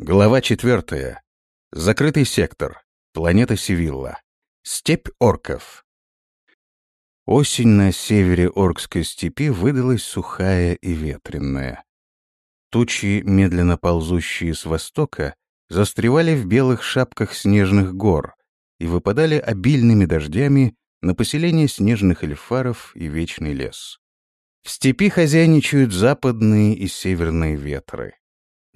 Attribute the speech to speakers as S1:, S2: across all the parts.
S1: Глава четвертая. Закрытый сектор. Планета Севилла. Степь орков. Осень на севере Оркской степи выдалась сухая и ветренная. Тучи, медленно ползущие с востока, застревали в белых шапках снежных гор и выпадали обильными дождями на поселение снежных эльфаров и вечный лес. В степи хозяйничают западные и северные ветры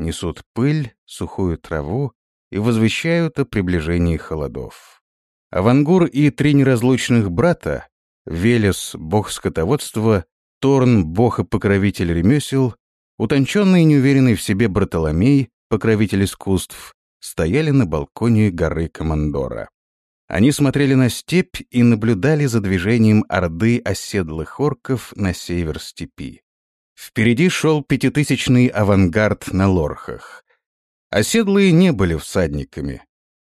S1: несут пыль, сухую траву и возвещают о приближении холодов. Авангур и три неразлучных брата — Велес, бог скотоводства, Торн, бог и покровитель ремесел, утонченный и неуверенный в себе Бартоломей, покровитель искусств, стояли на балконе горы Командора. Они смотрели на степь и наблюдали за движением орды оседлых орков на север степи. Впереди шел пятитысячный авангард на лорхах. Оседлые не были всадниками.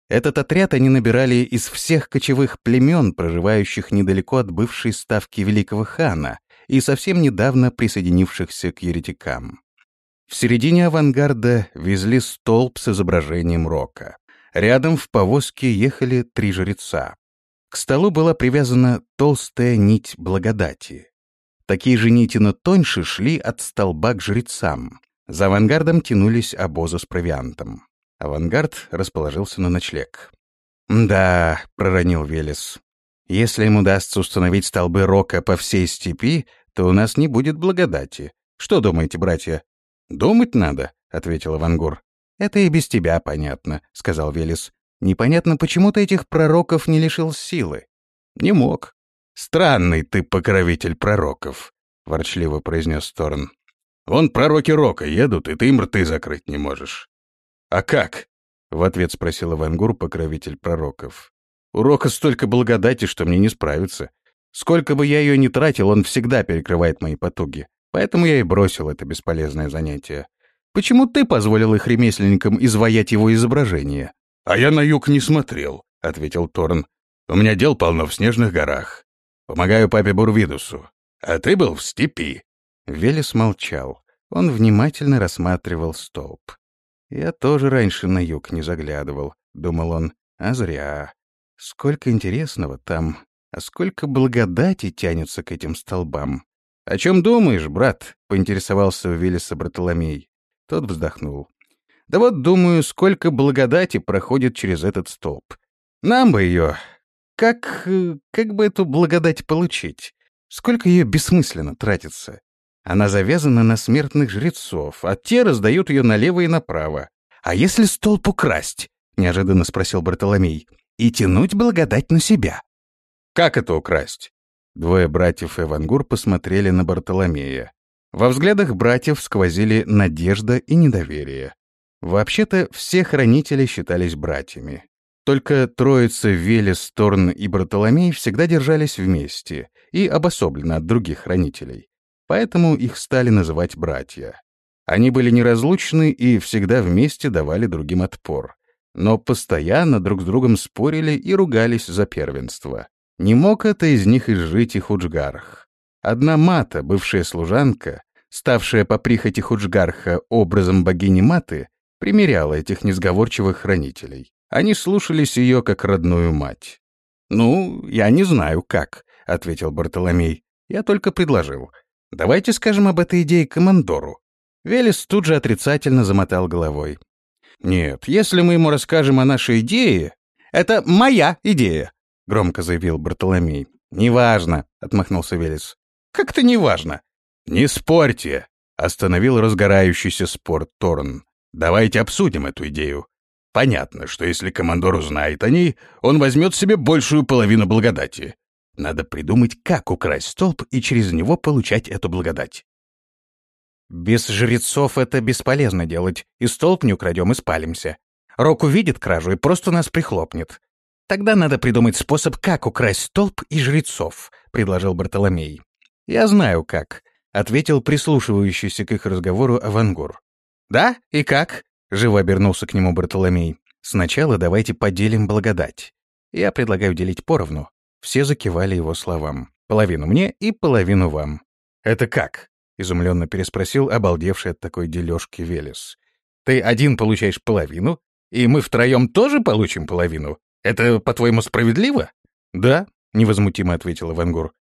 S1: Этот отряд они набирали из всех кочевых племен, проживающих недалеко от бывшей ставки великого хана и совсем недавно присоединившихся к еретикам. В середине авангарда везли столб с изображением рока. Рядом в повозке ехали три жреца. К столу была привязана толстая нить благодати. Такие же нити, но тоньше, шли от столба к жрецам. За авангардом тянулись обозы с провиантом. Авангард расположился на ночлег. «Да», — проронил Велес, — «если им удастся установить столбы рока по всей степи, то у нас не будет благодати. Что думаете, братья?» «Думать надо», — ответил Авангур. «Это и без тебя понятно», — сказал Велес. «Непонятно, почему ты этих пророков не лишил силы». «Не мог. «Странный ты покровитель пророков», — ворчливо произнес Торн. «Вон пророки Рока едут, и ты им рты закрыть не можешь». «А как?» — в ответ спросил Ивангур, покровитель пророков. «У Рока столько благодати, что мне не справиться. Сколько бы я ее ни тратил, он всегда перекрывает мои потуги. Поэтому я и бросил это бесполезное занятие. Почему ты позволил их ремесленникам изваять его изображение?» «А я на юг не смотрел», — ответил Торн. «У меня дел полно в снежных горах. Помогаю папе Бурвидусу. А ты был в степи». Велес молчал. Он внимательно рассматривал столб. «Я тоже раньше на юг не заглядывал», — думал он. «А зря. Сколько интересного там, а сколько благодати тянется к этим столбам». «О чем думаешь, брат?» — поинтересовался у Велеса Бартоломей. Тот вздохнул. «Да вот думаю, сколько благодати проходит через этот столб. Нам бы ее как... Э, как бы эту благодать получить? Сколько ее бессмысленно тратится? Она завязана на смертных жрецов, а те раздают ее налево и направо. «А если столб украсть?» — неожиданно спросил Бартоломей. «И тянуть благодать на себя». «Как это украсть?» Двое братьев Эвангур посмотрели на Бартоломея. Во взглядах братьев сквозили надежда и недоверие. Вообще-то все хранители считались братьями. Только троица Велес, Торн и Бартоломей всегда держались вместе и обособленно от других хранителей. Поэтому их стали называть братья. Они были неразлучны и всегда вместе давали другим отпор. Но постоянно друг с другом спорили и ругались за первенство. Не мог это из них изжить и Худжгарх. Одна Мата, бывшая служанка, ставшая по прихоти Худжгарха образом богини Маты, примеряла этих несговорчивых хранителей. Они слушались ее как родную мать. «Ну, я не знаю, как», — ответил Бартоломей. «Я только предложил. Давайте скажем об этой идее командору». Велес тут же отрицательно замотал головой. «Нет, если мы ему расскажем о нашей идее...» «Это моя идея», — громко заявил Бартоломей. «Неважно», — отмахнулся Велес. «Как-то неважно». «Не спорьте», — остановил разгорающийся спор Торн. «Давайте обсудим эту идею. Понятно, что если командор узнает о ней, он возьмет себе большую половину благодати. Надо придумать, как украсть столб и через него получать эту благодать. Без жрецов это бесполезно делать, и столб не украдем и спалимся. Рок увидит кражу и просто нас прихлопнет. Тогда надо придумать способ, как украсть столб и жрецов, предложил Бартоломей. Я знаю как, ответил прислушивающийся к их разговору Авангур. Да? И как? Живо обернулся к нему Бартоломей. «Сначала давайте поделим благодать. Я предлагаю делить поровну». Все закивали его словам. «Половину мне и половину вам». «Это как?» — изумленно переспросил обалдевший от такой дележки Велес. Ты один получаешь половину, и мы втроем тоже получим половину. Это, по-твоему, справедливо? Да, невозмутимо ответила Вангур.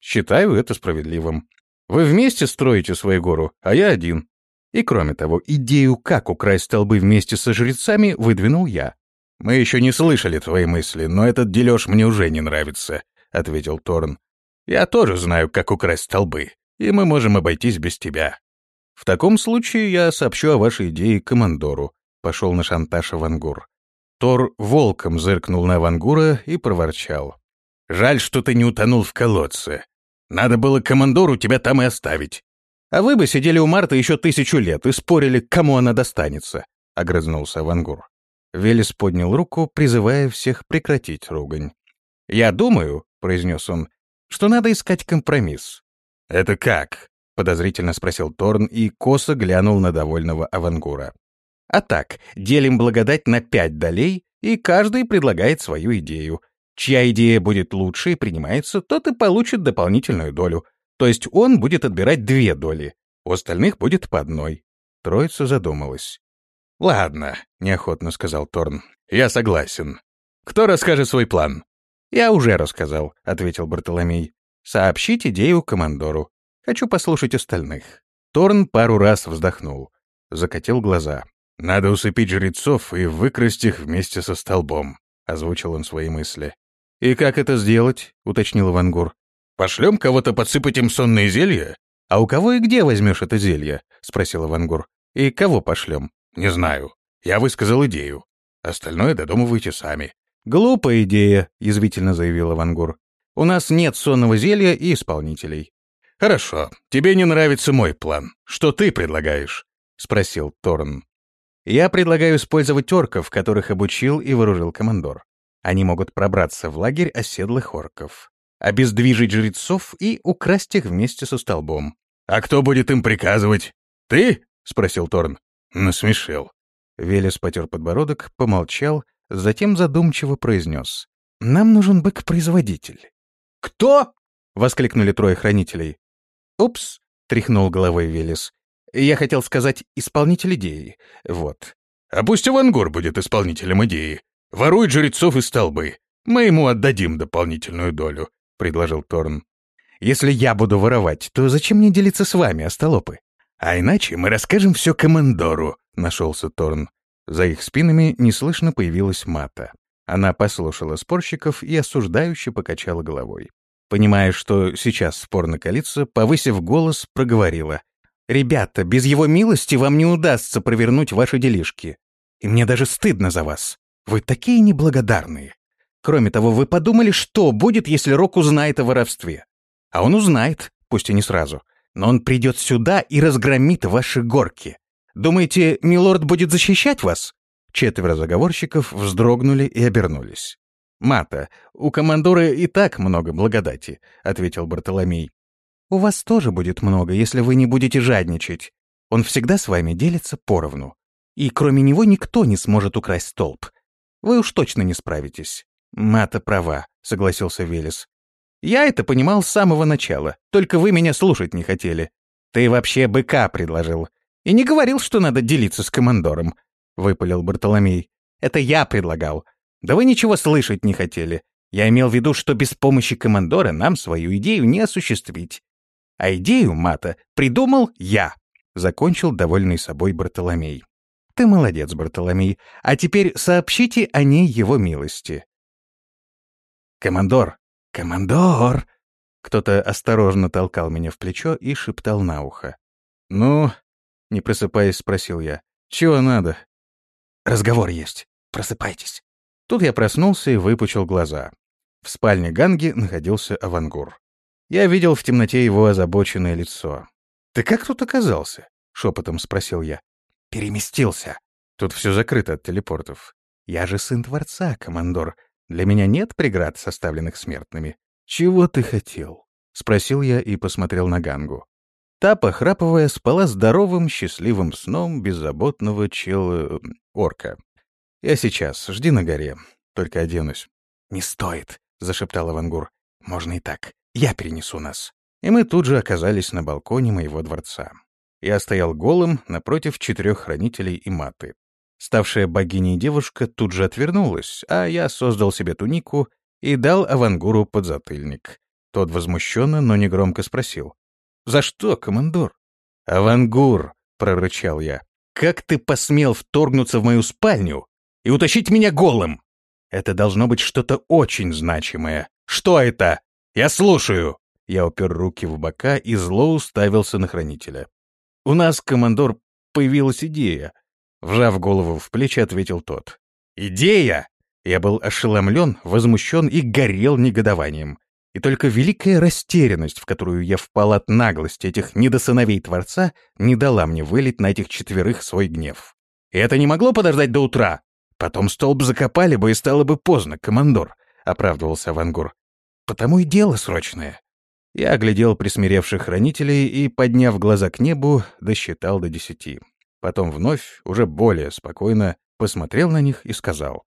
S1: Считаю это справедливым. Вы вместе строите свою гору, а я один. И кроме того, идею, как украсть столбы вместе со жрецами, выдвинул я. Мы еще не слышали твои мысли, но этот дележ мне уже не нравится, ответил Торн. Я тоже знаю, как украсть столбы, и мы можем обойтись без тебя. В таком случае я сообщу о вашей идее командору, пошел на шантаж Авангур. Тор волком зыркнул на Авангура и проворчал. «Жаль, что ты не утонул в колодце. Надо было командору тебя там и оставить. А вы бы сидели у Марта еще тысячу лет и спорили, кому она достанется», — огрызнулся Авангур. Велес поднял руку, призывая всех прекратить ругань. «Я думаю», — произнес он, — «что надо искать компромисс». «Это как?» — подозрительно спросил Торн и косо глянул на довольного Авангура. «А так, делим благодать на пять долей, и каждый предлагает свою идею. Чья идея будет лучше и принимается, тот и получит дополнительную долю. То есть он будет отбирать две доли, у остальных будет по одной. Троица задумалась. «Ладно», — неохотно сказал Торн. «Я согласен. Кто расскажет свой план?» «Я уже рассказал», — ответил Бартоломей. «Сообщить идею командору. Хочу послушать остальных». Торн пару раз вздохнул, закатил глаза. «Надо усыпить жрецов и выкрасть их вместе со столбом», — озвучил он свои мысли. «И как это сделать?» — уточнил Ивангур. «Пошлем кого-то подсыпать им сонные зелья?» «А у кого и где возьмешь это зелье?» — спросил Ивангур. «И кого пошлем?» «Не знаю. Я высказал идею. Остальное додумывайте сами». «Глупая идея», — язвительно заявил Ивангур. «У нас нет сонного зелья и исполнителей». «Хорошо. Тебе не нравится мой план. Что ты предлагаешь?» — спросил Торн. «Я предлагаю использовать орков, которых обучил и вооружил командор. Они могут пробраться в лагерь оседлых орков, обездвижить жрецов и украсть их вместе со столбом. «А кто будет им приказывать? Ты?» — спросил Торн. Насмешил. Велес потер подбородок, помолчал, затем задумчиво произнес. «Нам нужен бык-производитель». «Кто?» — воскликнули трое хранителей. «Упс», — тряхнул головой Велес. «Я хотел сказать исполнитель идеи. Вот». «А пусть Авангур будет исполнителем идеи», Ворует жрецов и столбы. Мы ему отдадим дополнительную долю», — предложил Торн. «Если я буду воровать, то зачем мне делиться с вами, остолопы? А иначе мы расскажем все командору», — нашелся Торн. За их спинами неслышно появилась Мата. Она послушала спорщиков и осуждающе покачала головой. Понимая, что сейчас спор накалится, повысив голос, проговорила. «Ребята, без его милости вам не удастся провернуть ваши делишки. И мне даже стыдно за вас. Вы такие неблагодарные. Кроме того, вы подумали, что будет, если Рок узнает о воровстве? А он узнает, пусть и не сразу. Но он придет сюда и разгромит ваши горки. Думаете, милорд будет защищать вас?» Четверо заговорщиков вздрогнули и обернулись. «Мата, у командора и так много благодати», — ответил Бартоломей. «У вас тоже будет много, если вы не будете жадничать. Он всегда с вами делится поровну. И кроме него никто не сможет украсть столб. Вы уж точно не справитесь. Мата права, согласился Велес. Я это понимал с самого начала, только вы меня слушать не хотели. Ты вообще быка предложил. И не говорил, что надо делиться с командором, выпалил Бартоломей. Это я предлагал. Да вы ничего слышать не хотели. Я имел в виду, что без помощи командора нам свою идею не осуществить. А идею, Мата, придумал я, закончил довольный собой Бартоломей. Ты молодец, Бартоломей. А теперь сообщите о ней его милости. Командор! Командор! Кто-то осторожно толкал меня в плечо и шептал на ухо. «Ну?» — не просыпаясь, спросил я. «Чего надо?» «Разговор есть. Просыпайтесь». Тут я проснулся и выпучил глаза. В спальне Ганги находился Авангур. Я видел в темноте его озабоченное лицо. «Ты как тут оказался?» — шепотом спросил я. Переместился. Тут все закрыто от телепортов. Я же сын Творца, командор. Для меня нет преград, составленных смертными. Чего ты хотел? Спросил я и посмотрел на Гангу. Та, похрапывая, спала здоровым, счастливым сном беззаботного чела... орка. «Я сейчас, жди на горе, только оденусь». «Не стоит», — зашептал Авангур. «Можно и так. Я перенесу нас». И мы тут же оказались на балконе моего дворца. Я стоял голым напротив четырех хранителей и маты. Ставшая богиней девушка тут же отвернулась, а я создал себе тунику и дал Авангуру подзатыльник. Тот возмущенно, но негромко спросил. «За что, командор?» «Авангур!» — прорычал я. «Как ты посмел вторгнуться в мою спальню и утащить меня голым? Это должно быть что-то очень значимое. Что это? Я слушаю!» Я упер руки в бока и зло уставился на хранителя. «У нас, командор, появилась идея», — вжав голову в плечи, ответил тот. «Идея!» Я был ошеломлен, возмущен и горел негодованием. И только великая растерянность, в которую я впал от наглости этих недосыновей Творца, не дала мне вылить на этих четверых свой гнев. И это не могло подождать до утра. Потом столб закопали бы и стало бы поздно, командор, — оправдывался Вангур. Потому и дело срочное. Я оглядел присмиревших хранителей и, подняв глаза к небу, досчитал до десяти. Потом вновь, уже более спокойно, посмотрел на них и сказал.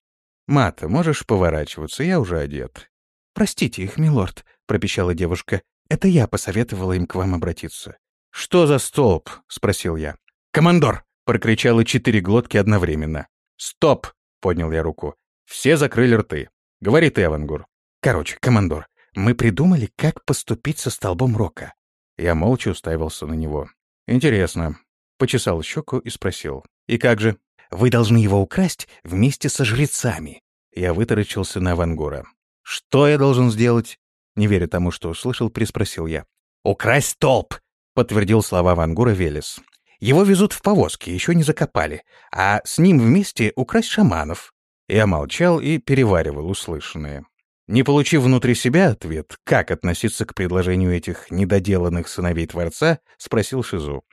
S1: «Мата, можешь поворачиваться, я уже одет». «Простите их, милорд», — пропищала девушка. «Это я посоветовала им к вам обратиться». «Что за столб?» — спросил я. «Командор!» — прокричало четыре глотки одновременно. «Стоп!» — поднял я руку. Все закрыли рты. «Говори ты, Авангур». «Короче, командор, мы придумали, как поступить со столбом рока». Я молча уставился на него. «Интересно». Почесал щеку и спросил. «И как же?» «Вы должны его украсть вместе со жрецами». Я вытаращился на Авангура. «Что я должен сделать?» Не веря тому, что услышал, приспросил я. «Украсть столб!» — подтвердил слова Вангура Велес. «Его везут в повозке, еще не закопали, а с ним вместе украсть шаманов». Я молчал и переваривал услышанное. Не получив внутри себя ответ, как относиться к предложению этих недоделанных сыновей Творца, спросил Шизу.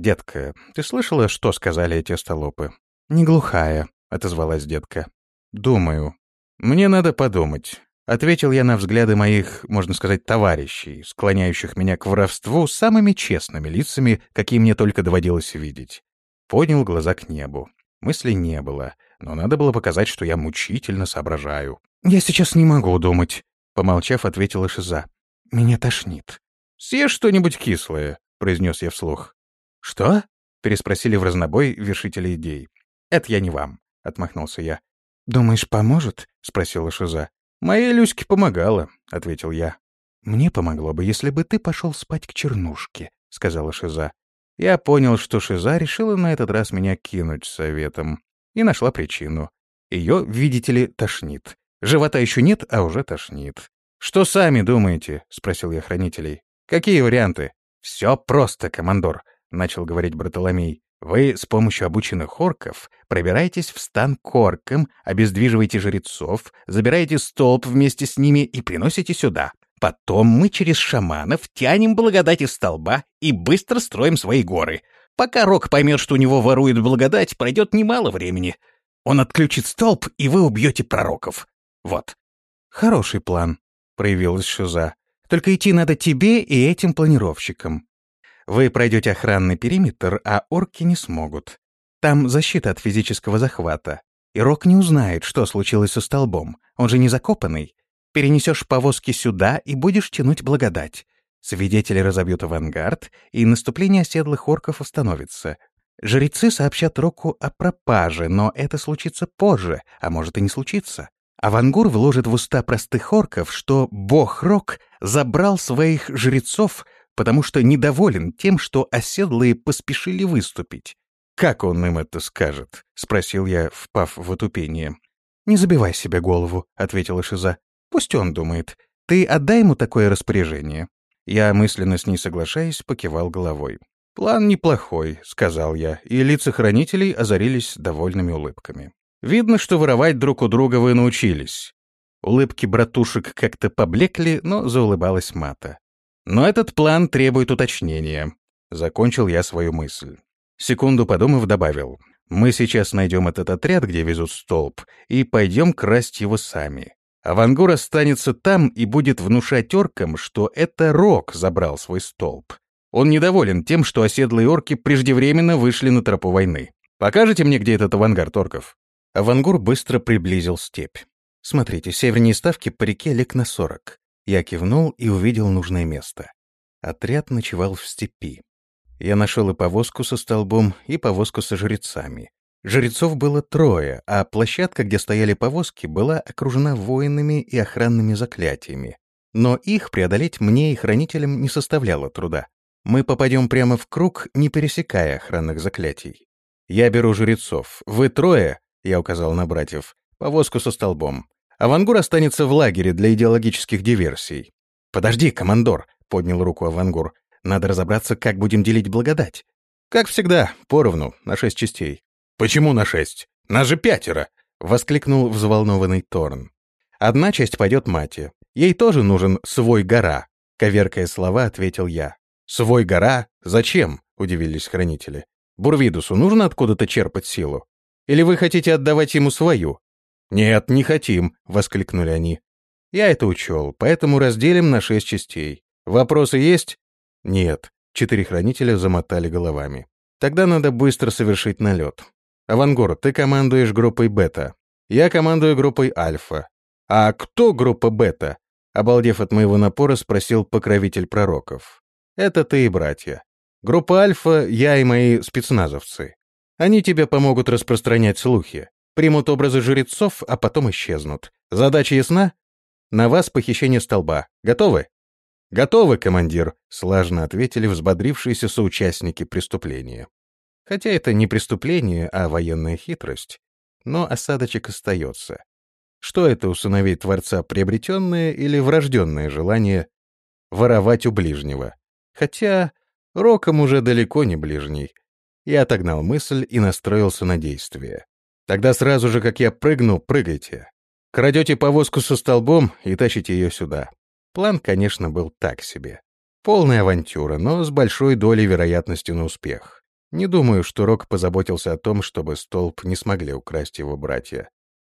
S1: «Детка, ты слышала, что сказали эти остолопы?» «Не глухая», — отозвалась детка. «Думаю. Мне надо подумать». Ответил я на взгляды моих, можно сказать, товарищей, склоняющих меня к воровству самыми честными лицами, какие мне только доводилось видеть. Поднял глаза к небу. Мыслей не было, но надо было показать, что я мучительно соображаю. «Я сейчас не могу думать», — помолчав, ответила Шиза. «Меня тошнит». «Съешь что-нибудь кислое», — произнес я вслух. «Что?» — переспросили в разнобой вершители идей. «Это я не вам», — отмахнулся я. «Думаешь, поможет?» — спросила Шиза. «Моей Люське помогала», — ответил я. «Мне помогло бы, если бы ты пошел спать к чернушке», — сказала Шиза. Я понял, что Шиза решила на этот раз меня кинуть советом. И нашла причину. Ее, видите ли, тошнит. Живота еще нет, а уже тошнит. «Что сами думаете?» — спросил я хранителей. «Какие варианты?» «Все просто, командор», — начал говорить Бартоломей. «Вы с помощью обученных орков пробираетесь в стан к оркам, обездвиживаете жрецов, забираете столб вместе с ними и приносите сюда. Потом мы через шаманов тянем благодать из столба и быстро строим свои горы. Пока Рок поймет, что у него ворует благодать, пройдет немало времени. Он отключит столб, и вы убьете пророков. Вот. Хороший план, проявилась Шиза. Только идти надо тебе и этим планировщикам. Вы пройдете охранный периметр, а орки не смогут. Там защита от физического захвата. И Рок не узнает, что случилось со столбом. Он же не закопанный. Перенесешь повозки сюда и будешь тянуть благодать. Свидетели разобьют авангард, и наступление оседлых орков остановится. Жрецы сообщат Року о пропаже, но это случится позже, а может и не случится. Авангур вложит в уста простых орков, что бог Рок забрал своих жрецов, потому что недоволен тем, что оседлые поспешили выступить. «Как он им это скажет?» — спросил я, впав в отупение. «Не забивай себе голову», — ответила Шиза. «Пусть он думает. Ты отдай ему такое распоряжение». Я, мысленно с ней соглашаясь, покивал головой. «План неплохой», — сказал я, и лица хранителей озарились довольными улыбками. Видно, что воровать друг у друга вы научились. Улыбки братушек как-то поблекли, но заулыбалась Мата. Но этот план требует уточнения. Закончил я свою мысль. Секунду подумав, добавил. Мы сейчас найдем этот отряд, где везут столб, и пойдем красть его сами. Авангур останется там и будет внушать оркам, что это Рок забрал свой столб. Он недоволен тем, что оседлые орки преждевременно вышли на тропу войны. Покажете мне, где этот авангард орков? Авангур быстро приблизил степь. «Смотрите, севернее ставки по реке лег на сорок». Я кивнул и увидел нужное место. Отряд ночевал в степи. Я нашел и повозку со столбом, и повозку со жрецами. Жрецов было трое, а площадка, где стояли повозки, была окружена воинами и охранными заклятиями. Но их преодолеть мне и хранителям не составляло труда. Мы попадем прямо в круг, не пересекая охранных заклятий. Я беру жрецов. Вы трое, я указал на братьев, повозку со столбом. Авангур останется в лагере для идеологических диверсий. «Подожди, командор», — поднял руку Авангур. «Надо разобраться, как будем делить благодать». «Как всегда, поровну, на шесть частей». «Почему на шесть? Нас же пятеро!» — воскликнул взволнованный Торн. «Одна часть пойдет Мате. Ей тоже нужен свой гора», — коверкая слова, ответил я. «Свой гора? Зачем?» — удивились хранители. «Бурвидусу нужно откуда-то черпать силу? Или вы хотите отдавать ему свою?» «Нет, не хотим», — воскликнули они. «Я это учел, поэтому разделим на шесть частей. Вопросы есть?» «Нет», — четыре хранителя замотали головами. «Тогда надо быстро совершить налет. Авангор, ты командуешь группой Бета. Я командую группой Альфа. А кто группа Бета? Обалдев от моего напора, спросил покровитель пророков. Это ты и братья. Группа Альфа — я и мои спецназовцы. Они тебе помогут распространять слухи. Примут образы жрецов, а потом исчезнут. Задача ясна? На вас похищение столба. Готовы? Готовы, командир, слажно ответили взбодрившиеся соучастники преступления. Хотя это не преступление, а военная хитрость. Но осадочек остается. Что это у сыновей Творца приобретенное или врожденное желание воровать у ближнего? Хотя Роком уже далеко не ближний. Я отогнал мысль и настроился на действие. Тогда сразу же, как я прыгну, прыгайте. Крадете повозку со столбом и тащите ее сюда. План, конечно, был так себе. Полная авантюра, но с большой долей вероятности на успех. Не думаю, что Рок позаботился о том, чтобы столб не смогли украсть его братья.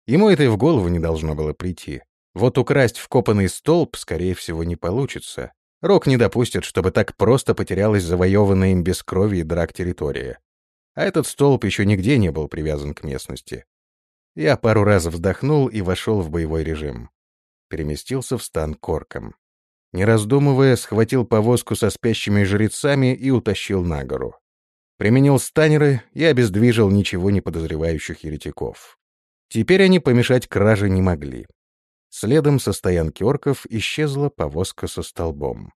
S1: Ему это и в голову не должно было прийти. Вот украсть вкопанный столб, скорее всего, не получится. Рок не допустит, чтобы так просто потерялась завоеванная им без крови и драк территория. А этот столб еще нигде не был привязан к местности. Я пару раз вздохнул и вошел в боевой режим. Переместился в стан корком. Не раздумывая, схватил повозку со спящими жрецами и утащил на гору. Применил станеры и обездвижил ничего не подозревающих еретиков. Теперь они помешать краже не могли. Следом со стоянки орков исчезла повозка со столбом.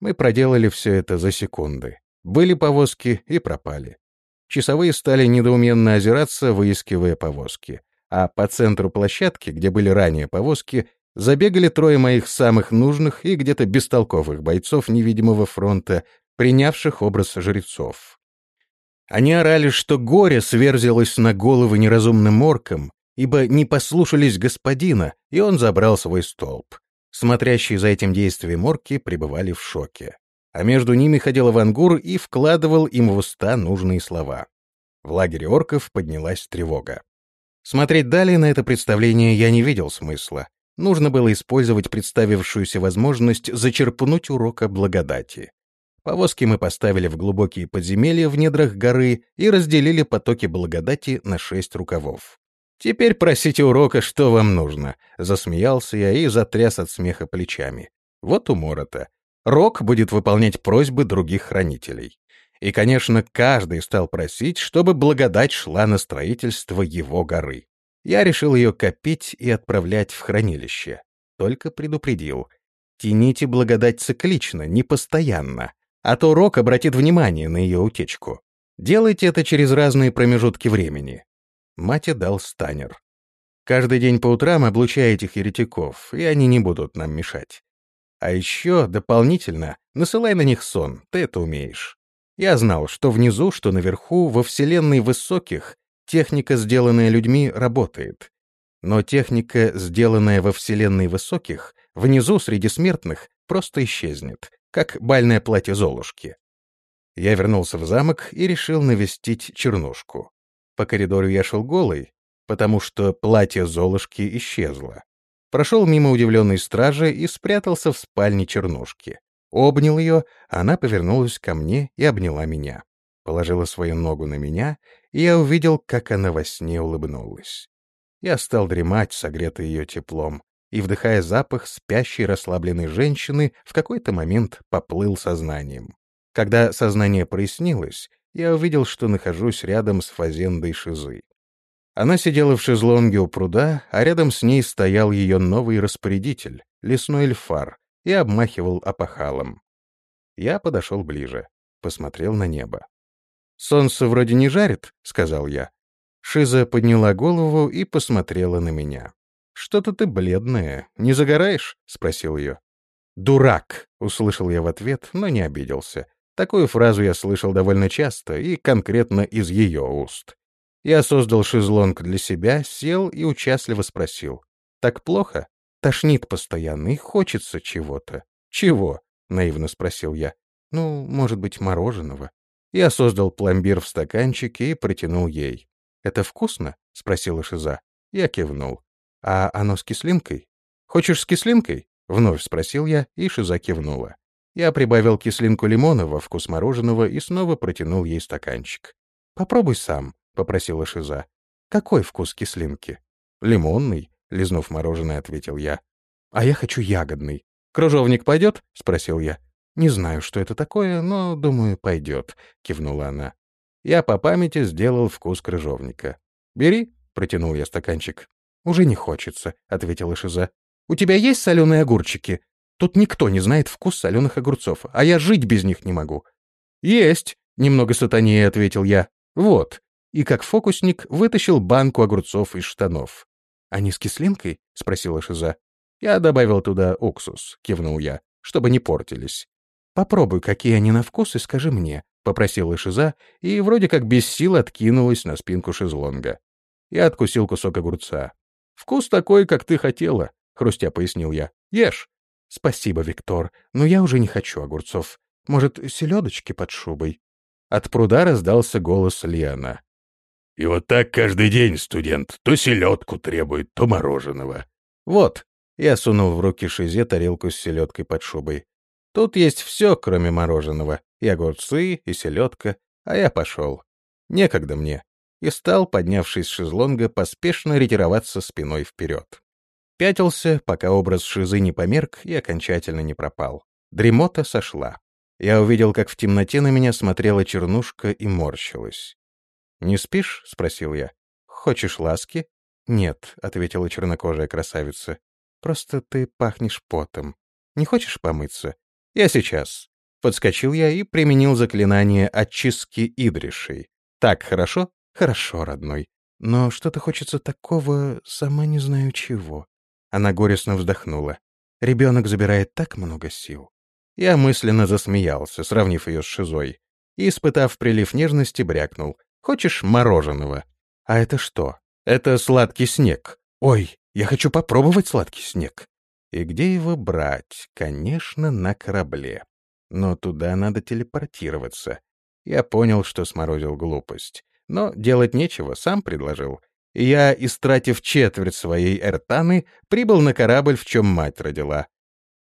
S1: Мы проделали все это за секунды. Были повозки и пропали. Часовые стали недоуменно озираться, выискивая повозки. А по центру площадки, где были ранее повозки, забегали трое моих самых нужных и где-то бестолковых бойцов невидимого фронта, принявших образ жрецов. Они орали, что горе сверзилось на головы неразумным оркам, ибо не послушались господина, и он забрал свой столб. Смотрящие за этим действием орки пребывали в шоке. А между ними ходил Авангур и вкладывал им в уста нужные слова. В лагере орков поднялась тревога. Смотреть далее на это представление я не видел смысла. Нужно было использовать представившуюся возможность зачерпнуть урока благодати. Повозки мы поставили в глубокие подземелья в недрах горы и разделили потоки благодати на шесть рукавов. «Теперь просите урока, что вам нужно», — засмеялся я и затряс от смеха плечами. Вот умора-то. Рок будет выполнять просьбы других хранителей. И, конечно, каждый стал просить, чтобы благодать шла на строительство его горы. Я решил ее копить и отправлять в хранилище. Только предупредил. Тяните благодать циклично, не постоянно а то Рок обратит внимание на ее утечку. Делайте это через разные промежутки времени. Мать дал станер. Каждый день по утрам облучай этих еретиков, и они не будут нам мешать. А еще, дополнительно, насылай на них сон, ты это умеешь. Я знал, что внизу, что наверху, во вселенной высоких, техника, сделанная людьми, работает. Но техника, сделанная во вселенной высоких, внизу, среди смертных, просто исчезнет, как бальное платье Золушки. Я вернулся в замок и решил навестить Чернушку. По коридору я шел голый, потому что платье Золушки исчезло. Прошел мимо удивленной стражи и спрятался в спальне Чернушки. Обнял ее, она повернулась ко мне и обняла меня. Положила свою ногу на меня, и я увидел, как она во сне улыбнулась. Я стал дремать, согретый ее теплом, и, вдыхая запах спящей расслабленной женщины, в какой-то момент поплыл сознанием. Когда сознание прояснилось, я увидел, что нахожусь рядом с фазендой Шизы. Она сидела в шезлонге у пруда, а рядом с ней стоял ее новый распорядитель, лесной эльфар, и обмахивал опахалом. Я подошел ближе, посмотрел на небо. «Солнце вроде не жарит», — сказал я. Шиза подняла голову и посмотрела на меня. «Что-то ты бледная. Не загораешь?» — спросил ее. «Дурак!» — услышал я в ответ, но не обиделся. Такую фразу я слышал довольно часто и конкретно из ее уст. Я создал шезлонг для себя, сел и участливо спросил. «Так плохо? Тошнит постоянно и хочется чего-то». «Чего?» — наивно спросил я. «Ну, может быть, мороженого». Я создал пломбир в стаканчике и протянул ей. «Это вкусно?» — спросила Шиза. Я кивнул. «А оно с кислинкой?» «Хочешь с кислинкой?» — вновь спросил я, и Шиза кивнула. Я прибавил кислинку лимона во вкус мороженого и снова протянул ей стаканчик. «Попробуй сам», — попросила Шиза. «Какой вкус кислинки?» «Лимонный», — лизнув мороженое, ответил я. «А я хочу ягодный. Кружовник пойдет?» — спросил я. «Не знаю, что это такое, но, думаю, пойдет», — кивнула она. Я по памяти сделал вкус крыжовника. «Бери», — протянул я стаканчик. «Уже не хочется», — ответила Шиза. «У тебя есть соленые огурчики?» Тут никто не знает вкус соленых огурцов, а я жить без них не могу. «Есть», — немного сатанее ответил я. «Вот». И как фокусник вытащил банку огурцов из штанов. «Они с кислинкой?» — спросила Шиза. «Я добавил туда уксус», — кивнул я, — «чтобы не портились». «Попробуй, какие они на вкус, и скажи мне», — попросила Шиза, и вроде как без сил откинулась на спинку шезлонга. Я откусил кусок огурца. «Вкус такой, как ты хотела», — хрустя пояснил я. «Ешь». «Спасибо, Виктор, но я уже не хочу огурцов. Может, селедочки под шубой?» От пруда раздался голос Лиана.
S2: «И вот так каждый день, студент, то селедку требует, то мороженого».
S1: «Вот», — я сунул в руки Шизе тарелку с селедкой под шубой. «Тут есть все, кроме мороженого. И огурцы, и селедка. А я пошел. Некогда мне». И стал, поднявшись с шезлонга, поспешно ретироваться спиной вперед. Пятился, пока образ Шизы не померк и окончательно не пропал. Дремота сошла. Я увидел, как в темноте на меня смотрела чернушка и морщилась. «Не спишь?» — спросил я. «Хочешь ласки?» «Нет», — ответила чернокожая красавица. «Просто ты пахнешь потом. Не хочешь помыться?» «Я сейчас». Подскочил я и применил заклинание очистки Идришей. «Так хорошо?» «Хорошо, родной. Но что-то хочется такого, сама не знаю чего». Она горестно вздохнула. Ребенок забирает так много сил. Я мысленно засмеялся, сравнив ее с Шизой. И, испытав прилив нежности, брякнул. «Хочешь мороженого?» «А это что?» «Это сладкий снег». «Ой, я хочу попробовать сладкий снег». И где его брать? Конечно, на корабле. Но туда надо телепортироваться. Я понял, что сморозил глупость. Но делать нечего, сам предложил я, истратив четверть своей эртаны, прибыл на корабль, в чем мать родила.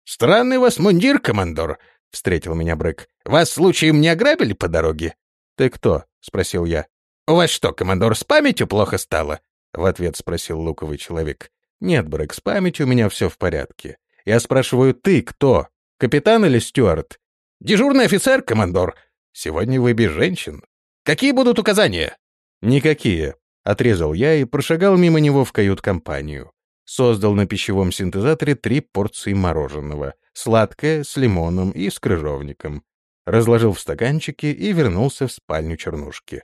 S1: «Странный вас мундир, командор», — встретил меня Брэк. «Вас случаем не ограбили по дороге?» «Ты кто?» — спросил я. «У вас что, командор, с памятью плохо стало?» — в ответ спросил луковый человек. «Нет, Брэк, с памятью у меня все в порядке. Я спрашиваю, ты кто? Капитан или стюард?» «Дежурный офицер, командор. Сегодня вы без женщин. Какие будут указания?» «Никакие. Отрезал я и прошагал мимо него в кают-компанию. Создал на пищевом синтезаторе три порции мороженого. Сладкое, с лимоном и с крыжовником. Разложил в стаканчики и вернулся в спальню Чернушки.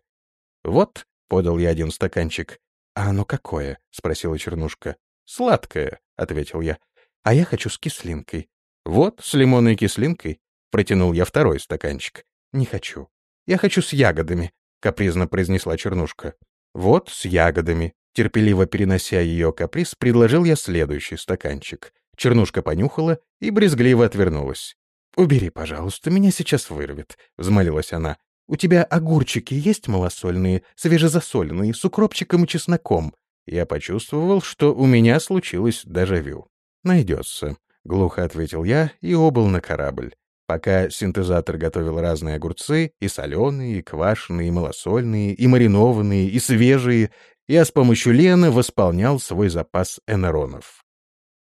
S1: «Вот», — подал я один стаканчик. «А оно какое?» — спросила Чернушка. «Сладкое», — ответил я. «А я хочу с кислинкой». «Вот, с лимонной кислинкой», — протянул я второй стаканчик. «Не хочу. Я хочу с ягодами», — капризно произнесла Чернушка. Вот, с ягодами. Терпеливо перенося ее каприз, предложил я следующий стаканчик. Чернушка понюхала и брезгливо отвернулась. «Убери, пожалуйста, меня сейчас вырвет», — взмолилась она. «У тебя огурчики есть малосольные, свежезасоленные, с укропчиком и чесноком?» Я почувствовал, что у меня случилось дежавю. «Найдется», — глухо ответил я и обыл на корабль пока синтезатор готовил разные огурцы, и соленые, и квашеные, и малосольные, и маринованные, и свежие, я с помощью Лены восполнял свой запас энеронов.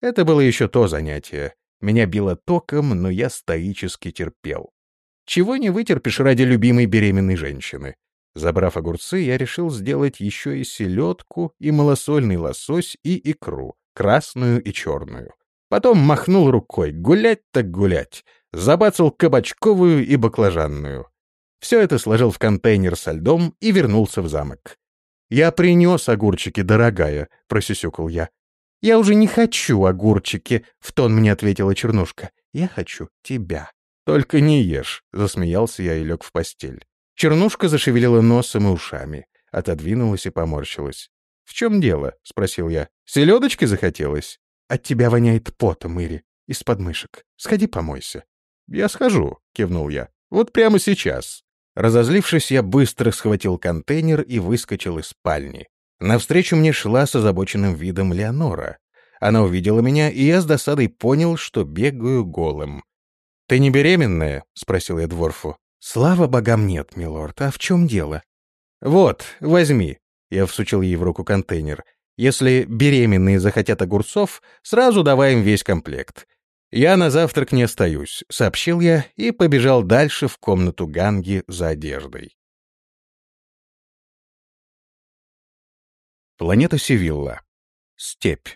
S1: Это было еще то занятие. Меня било током, но я стоически терпел. Чего не вытерпишь ради любимой беременной женщины. Забрав огурцы, я решил сделать еще и селедку, и малосольный лосось, и икру, красную и черную. Потом махнул рукой, гулять так гулять. Забацал кабачковую и баклажанную. Все это сложил в контейнер со льдом и вернулся в замок. «Я принес огурчики, дорогая», — просюсюкал я. «Я уже не хочу огурчики», — в тон мне ответила Чернушка. «Я хочу тебя». «Только не ешь», — засмеялся я и лег в постель. Чернушка зашевелила носом и ушами, отодвинулась и поморщилась. «В чем дело?» — спросил я. «Селедочки захотелось?» «От тебя воняет потом, Ири, из подмышек. Сходи помойся». «Я схожу», — кивнул я. «Вот прямо сейчас». Разозлившись, я быстро схватил контейнер и выскочил из спальни. Навстречу мне шла с озабоченным видом Леонора. Она увидела меня, и я с досадой понял, что бегаю голым. «Ты не беременная?» — спросил я Дворфу. «Слава богам нет, милорд. А в чем дело?» «Вот, возьми». Я всучил ей в руку контейнер. «Если беременные захотят огурцов, сразу давай им весь комплект. «Я на завтрак не остаюсь», — сообщил я и побежал дальше в комнату Ганги за одеждой. Планета Севилла. Степь.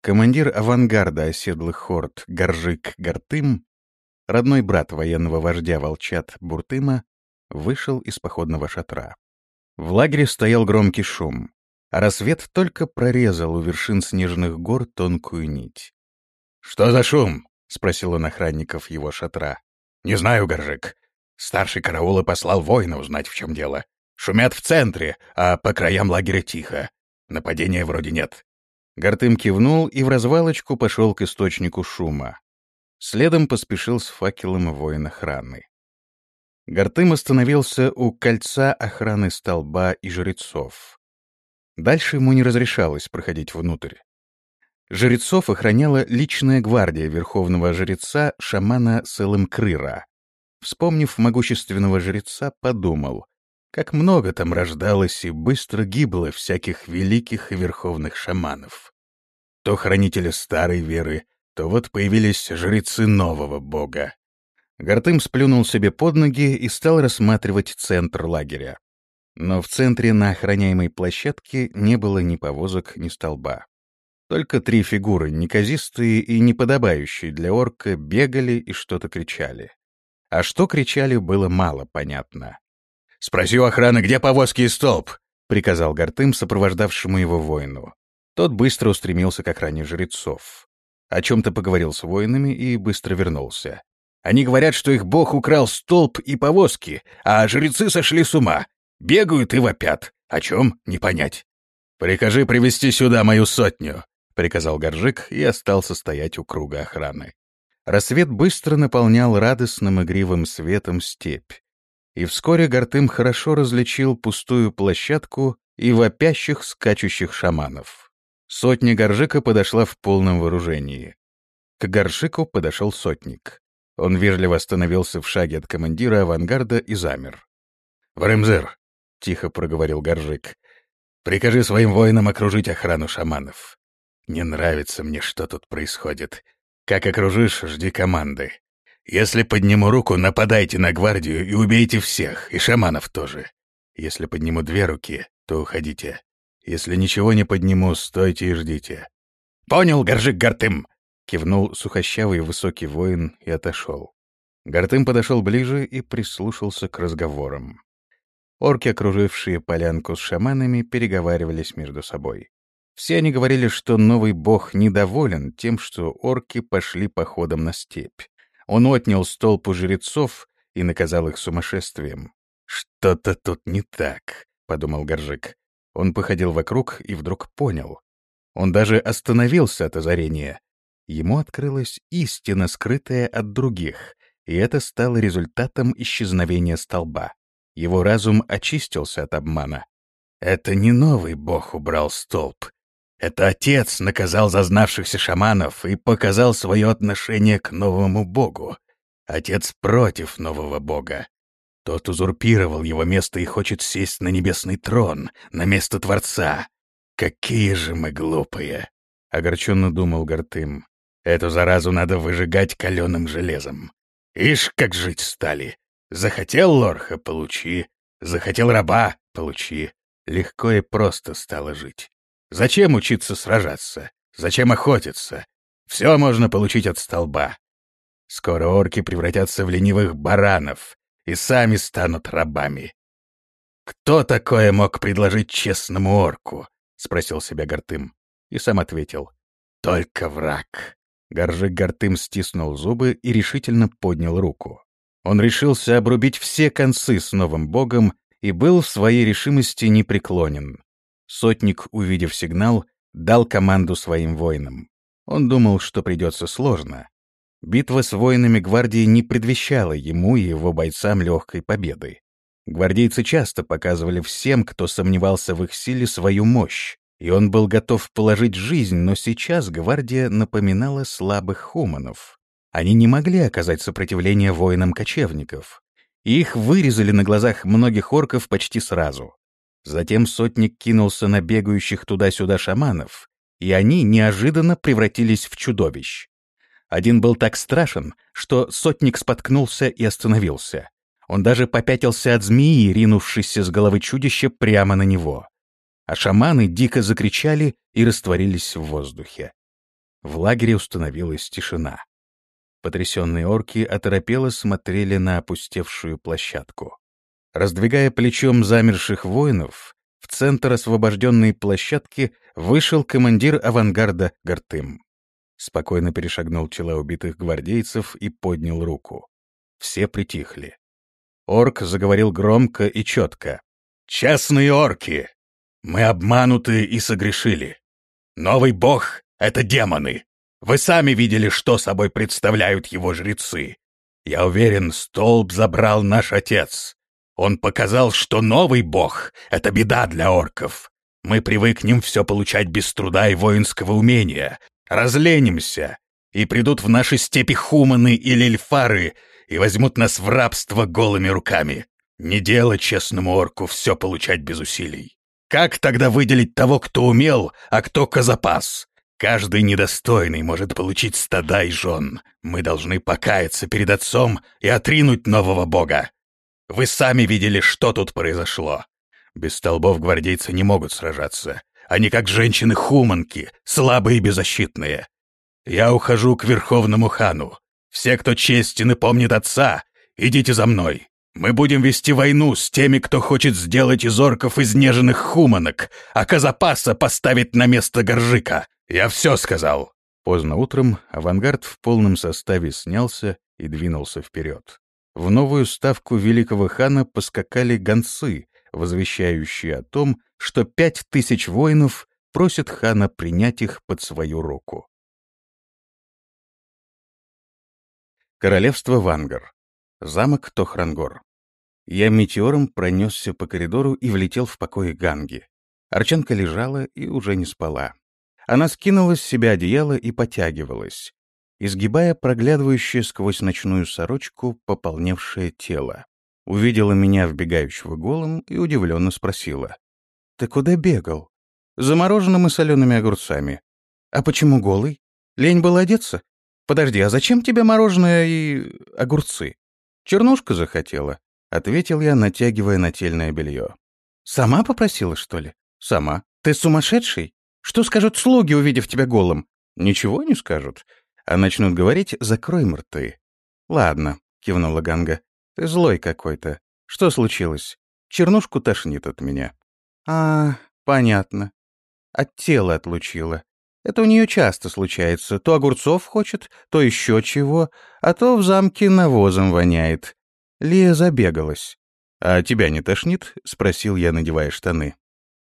S1: Командир авангарда оседлых хорд Горжик Гартым, родной брат военного вождя Волчат Буртыма, вышел из походного шатра. В лагере стоял громкий шум, а рассвет только прорезал у вершин снежных гор тонкую нить.
S2: «Что за шум?»
S1: — спросил он охранников его шатра.
S2: «Не знаю, Горжик. Старший караула послал воина узнать, в чем дело. Шумят в центре, а по краям лагеря тихо. Нападения вроде нет».
S1: Гартым кивнул и в развалочку пошел к источнику шума. Следом поспешил с факелом воин охраны. Гартым остановился у кольца охраны столба и жрецов. Дальше ему не разрешалось проходить внутрь. Жрецов охраняла личная гвардия верховного жреца шамана Селымкрыра. Вспомнив могущественного жреца, подумал, как много там рождалось и быстро гибло всяких великих и верховных шаманов. То хранители старой веры, то вот появились жрецы нового бога. Гартым сплюнул себе под ноги и стал рассматривать центр лагеря. Но в центре на охраняемой площадке не было ни повозок, ни столба. Только три фигуры, неказистые и неподобающие для орка, бегали и что-то кричали. А что кричали, было мало понятно.
S2: «Спроси у охраны, где повозки и столб?»
S1: — приказал Гартым, сопровождавшему его воину. Тот быстро устремился к охране жрецов. О чем-то поговорил с воинами и быстро вернулся. «Они говорят, что их бог украл столб и повозки, а жрецы сошли с ума. Бегают и вопят. О чем — не понять.
S2: Прикажи привести сюда мою сотню.
S1: — приказал Горжик и остался стоять у круга охраны. Рассвет быстро наполнял радостным игривым светом степь. И вскоре Гартым хорошо различил пустую площадку и вопящих скачущих шаманов. Сотня Горжика подошла в полном вооружении. К Горжику подошел сотник. Он вежливо остановился в шаге от командира авангарда и замер.
S2: «Варемзер», —
S1: тихо проговорил Горжик, —
S2: «прикажи своим воинам окружить охрану шаманов. Не нравится мне, что тут происходит. Как окружишь, жди команды. Если подниму руку, нападайте на гвардию и убейте всех, и шаманов тоже. Если подниму две руки, то уходите. Если ничего не подниму, стойте и ждите. «Понял, Горжик Гартым!» — кивнул сухощавый высокий воин и отошел.
S1: Гартым подошел ближе и прислушался к разговорам. Орки, окружившие полянку с шаманами, переговаривались между собой. Все они говорили, что новый бог недоволен тем, что орки пошли походом на степь. Он отнял столб у жрецов и наказал их сумасшествием. «Что-то тут не так», — подумал Горжик. Он походил вокруг и вдруг понял. Он даже остановился от озарения. Ему открылась истина, скрытая от других, и это стало результатом исчезновения столба. Его разум очистился от обмана. Это не новый бог убрал столб, это отец наказал зазнавшихся шаманов и показал свое отношение к новому богу. Отец против нового бога. Тот узурпировал его место и хочет сесть на небесный трон, на место Творца. Какие же мы глупые!» — огорченно думал Гартым. «Эту заразу надо выжигать каленым железом.
S2: Ишь, как жить стали. Захотел лорха — получи. Захотел раба — получи. Легко и просто стало жить. Зачем учиться сражаться? Зачем охотиться? Все можно получить от столба. Скоро орки превратятся в ленивых баранов и сами станут рабами. «Кто такое мог предложить честному орку?» — спросил себя Гортым. И сам ответил. «Только враг». Горжик Гортым стиснул зубы и решительно поднял руку. Он решился обрубить все концы с новым богом и был в своей решимости непреклонен. Сотник, увидев сигнал, дал команду своим воинам. Он думал, что придется сложно. Битва с воинами гвардии не предвещала ему и его бойцам легкой победы. Гвардейцы часто показывали всем, кто сомневался в их силе, свою мощь, и он был готов положить жизнь, но сейчас гвардия напоминала слабых хуманов. Они не могли оказать сопротивление воинам кочевников. их вырезали на глазах многих орков почти сразу. Затем сотник кинулся на бегающих туда-сюда шаманов, и они неожиданно превратились в чудовищ. Один был так страшен, что сотник споткнулся и остановился. Он даже попятился от змеи, ринувшейся с головы чудища прямо на него. А шаманы дико закричали и растворились в воздухе. В лагере установилась тишина. Потрясенные орки оторопело смотрели на опустевшую площадку. Раздвигая плечом замерших воинов, в центр освобожденной площадки вышел командир авангарда Гартым. Спокойно перешагнул тела убитых гвардейцев и поднял руку. Все притихли. Орк заговорил громко и четко. «Честные орки! Мы обмануты и согрешили. Новый бог — это демоны. Вы сами видели, что собой представляют его жрецы. Я уверен, столб забрал наш отец. Он показал, что новый бог — это беда для орков. Мы привыкнем все получать без труда и воинского умения, разленимся, и придут в наши степи хуманы или эльфары и возьмут нас в рабство голыми руками. Не дело честному орку все получать без усилий. Как тогда выделить того, кто умел, а кто козапас? Каждый недостойный может получить стада и жен. Мы должны покаяться перед отцом и отринуть нового бога. Вы сами видели, что тут произошло. Без столбов гвардейцы не могут сражаться. Они как женщины-хуманки, слабые и беззащитные. Я ухожу к Верховному хану. Все, кто честен и помнит отца, идите за мной. Мы будем вести войну с теми, кто хочет сделать из орков изнеженных хуманок, а Казапаса поставить на место Горжика. Я все сказал». Поздно утром авангард в полном составе снялся и двинулся вперед. В новую ставку великого хана поскакали гонцы, возвещающие о том, что пять тысяч воинов просят хана принять их под свою руку. Королевство Вангар. Замок Тохрангор. Я метеором пронесся по коридору и влетел в покои Ганги. Арчанка лежала и уже не спала. Она скинула с себя одеяло и потягивалась изгибая проглядывающее сквозь ночную сорочку пополневшее тело. Увидела меня вбегающего голым и удивленно спросила. «Ты куда бегал?» «Замороженным и солеными огурцами». «А почему голый? Лень было одеться? Подожди, а зачем тебе мороженое и огурцы?» «Чернушка захотела», — ответил я, натягивая нательное белье. «Сама попросила, что ли?» «Сама. Ты сумасшедший? Что скажут слуги, увидев тебя голым?» «Ничего не скажут. А начнут говорить «закрой мрты». «Ладно», — кивнула Ганга. «Ты злой какой-то. Что случилось? Чернушку тошнит от меня». «А, понятно. От тела отлучила. Это у нее часто случается. То огурцов хочет, то еще чего, а то в замке навозом воняет. Лия забегалась. «А тебя не тошнит?» — спросил я, надевая штаны.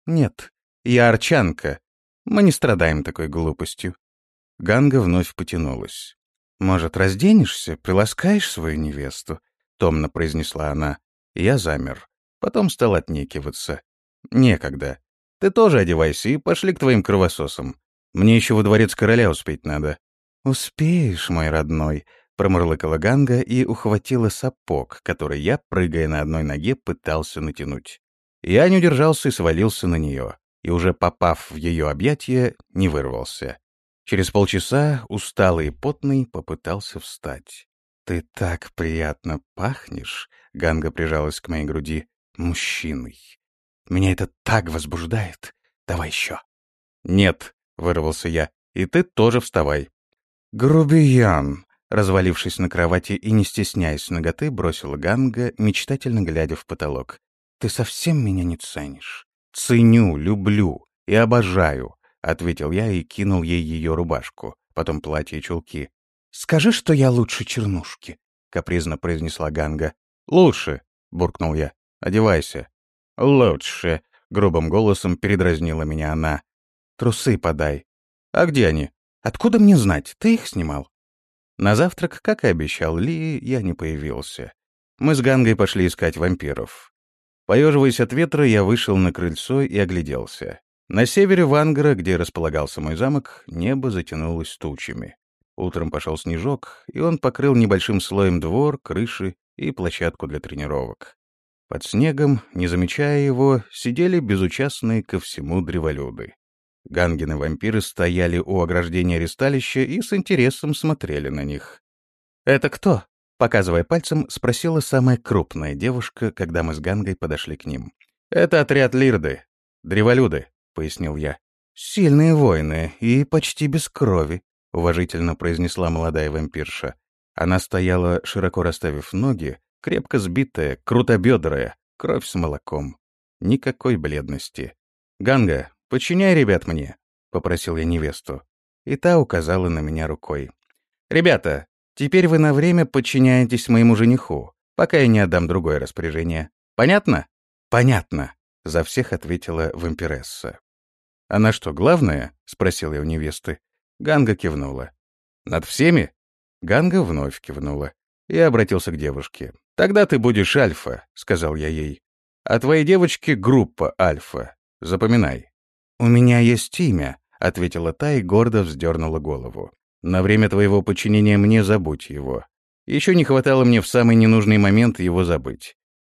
S2: «Нет, я арчанка. Мы не страдаем такой глупостью. Ганга вновь потянулась. «Может, разденешься, приласкаешь свою невесту?» — томно произнесла она. Я замер. Потом стал отнекиваться. «Некогда. Ты тоже одевайся и пошли к твоим кровососам. Мне еще во дворец короля успеть надо». «Успеешь, мой родной», — промурлыкала Ганга и ухватила сапог, который я, прыгая на одной ноге, пытался натянуть. Я не удержался и свалился на нее, и уже попав в ее объятия, не вырвался. Через полчаса, усталый и потный, попытался встать.
S1: «Ты так приятно пахнешь», — Ганга прижалась к моей груди, — «мужчиной. Меня это так возбуждает. Давай еще». «Нет», — вырвался я, — «и ты тоже вставай». «Грубиян», — развалившись на кровати и не стесняясь ноготы, бросила Ганга, мечтательно глядя в потолок. «Ты совсем меня не ценишь?» «Ценю, люблю и обожаю», — ответил я и кинул ей ее рубашку, потом платье и чулки. «Скажи, что я лучше чернушки», — капризно произнесла Ганга. «Лучше», — буркнул я. «Одевайся». «Лучше», — грубым голосом передразнила меня она. «Трусы подай». «А где они?» «Откуда мне знать? Ты их снимал». На завтрак, как и обещал Ли, я не появился. Мы с Гангой пошли искать вампиров. Поеживаясь от ветра, я вышел на крыльцо и огляделся. На севере Вангара, где располагался мой замок, небо затянулось тучами. Утром пошел снежок, и он покрыл небольшим слоем двор, крыши и площадку для тренировок. Под снегом, не замечая его, сидели безучастные ко всему древолюды. Гангины вампиры стояли у ограждения ресталища и с интересом смотрели на них. «Это кто?» — показывая пальцем, спросила самая крупная девушка, когда мы с Гангой подошли к ним. «Это отряд Лирды. Древолюды», — пояснил я. «Сильные воины и почти без крови», — уважительно произнесла молодая вампирша. Она стояла, широко расставив ноги, крепко сбитая, крутобедрая, кровь с молоком. Никакой бледности. «Ганга, подчиняй ребят мне», — попросил я невесту. И та указала на меня рукой. «Ребята, теперь вы на время подчиняетесь моему жениху, пока я не отдам другое распоряжение. Понятно?» «Понятно», — за всех ответила вампиресса. «Она что, главная?» — спросил я у невесты. Ганга кивнула. «Над всеми?» Ганга вновь кивнула. Я обратился к девушке. «Тогда ты будешь Альфа», — сказал я ей. «А твоей девочке группа Альфа. Запоминай». «У меня есть имя», — ответила та и гордо вздернула голову. «На время твоего подчинения мне забудь его. Еще не хватало мне в самый ненужный момент его забыть.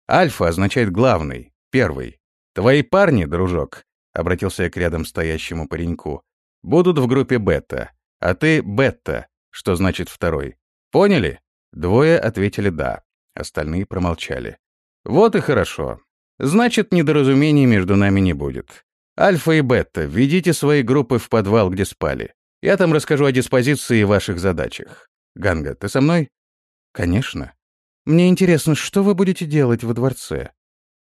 S1: Альфа означает главный, первый. Твои парни, дружок», — обратился я к рядом стоящему пареньку, будут в группе бета, а ты бета, что значит второй. Поняли? Двое ответили «да», остальные промолчали. Вот и хорошо. Значит, недоразумений между нами не будет. Альфа и бета, ведите свои группы в подвал, где спали. Я там расскажу о диспозиции и ваших задачах. Ганга, ты со мной? Конечно. Мне интересно, что вы будете делать во дворце?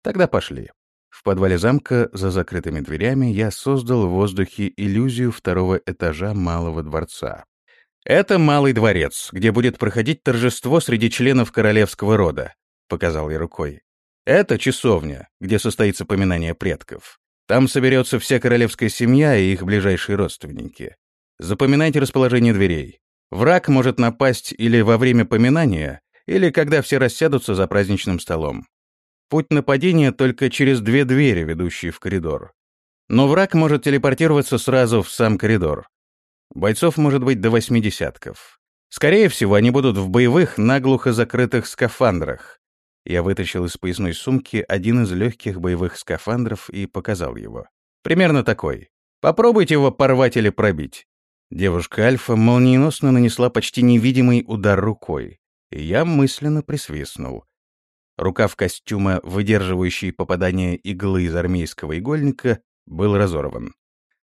S1: Тогда пошли. В подвале замка, за закрытыми дверями, я создал в воздухе иллюзию второго этажа малого дворца. «Это малый дворец, где будет проходить торжество среди членов королевского рода», — показал я рукой. «Это часовня, где состоится поминание предков. Там соберется вся королевская семья и их ближайшие родственники. Запоминайте расположение дверей. Враг может напасть или во время поминания, или когда все рассядутся за праздничным столом. Путь нападения только через две двери, ведущие в коридор. Но враг может телепортироваться сразу в сам коридор. Бойцов может быть до восьми десятков. Скорее всего, они будут в боевых, наглухо закрытых скафандрах. Я вытащил из поясной сумки один из легких боевых скафандров и показал его. Примерно такой. Попробуйте его порвать или пробить. Девушка Альфа молниеносно нанесла почти невидимый удар рукой, и я мысленно присвистнул. Рукав костюма, выдерживающий попадание иглы из армейского игольника, был разорван.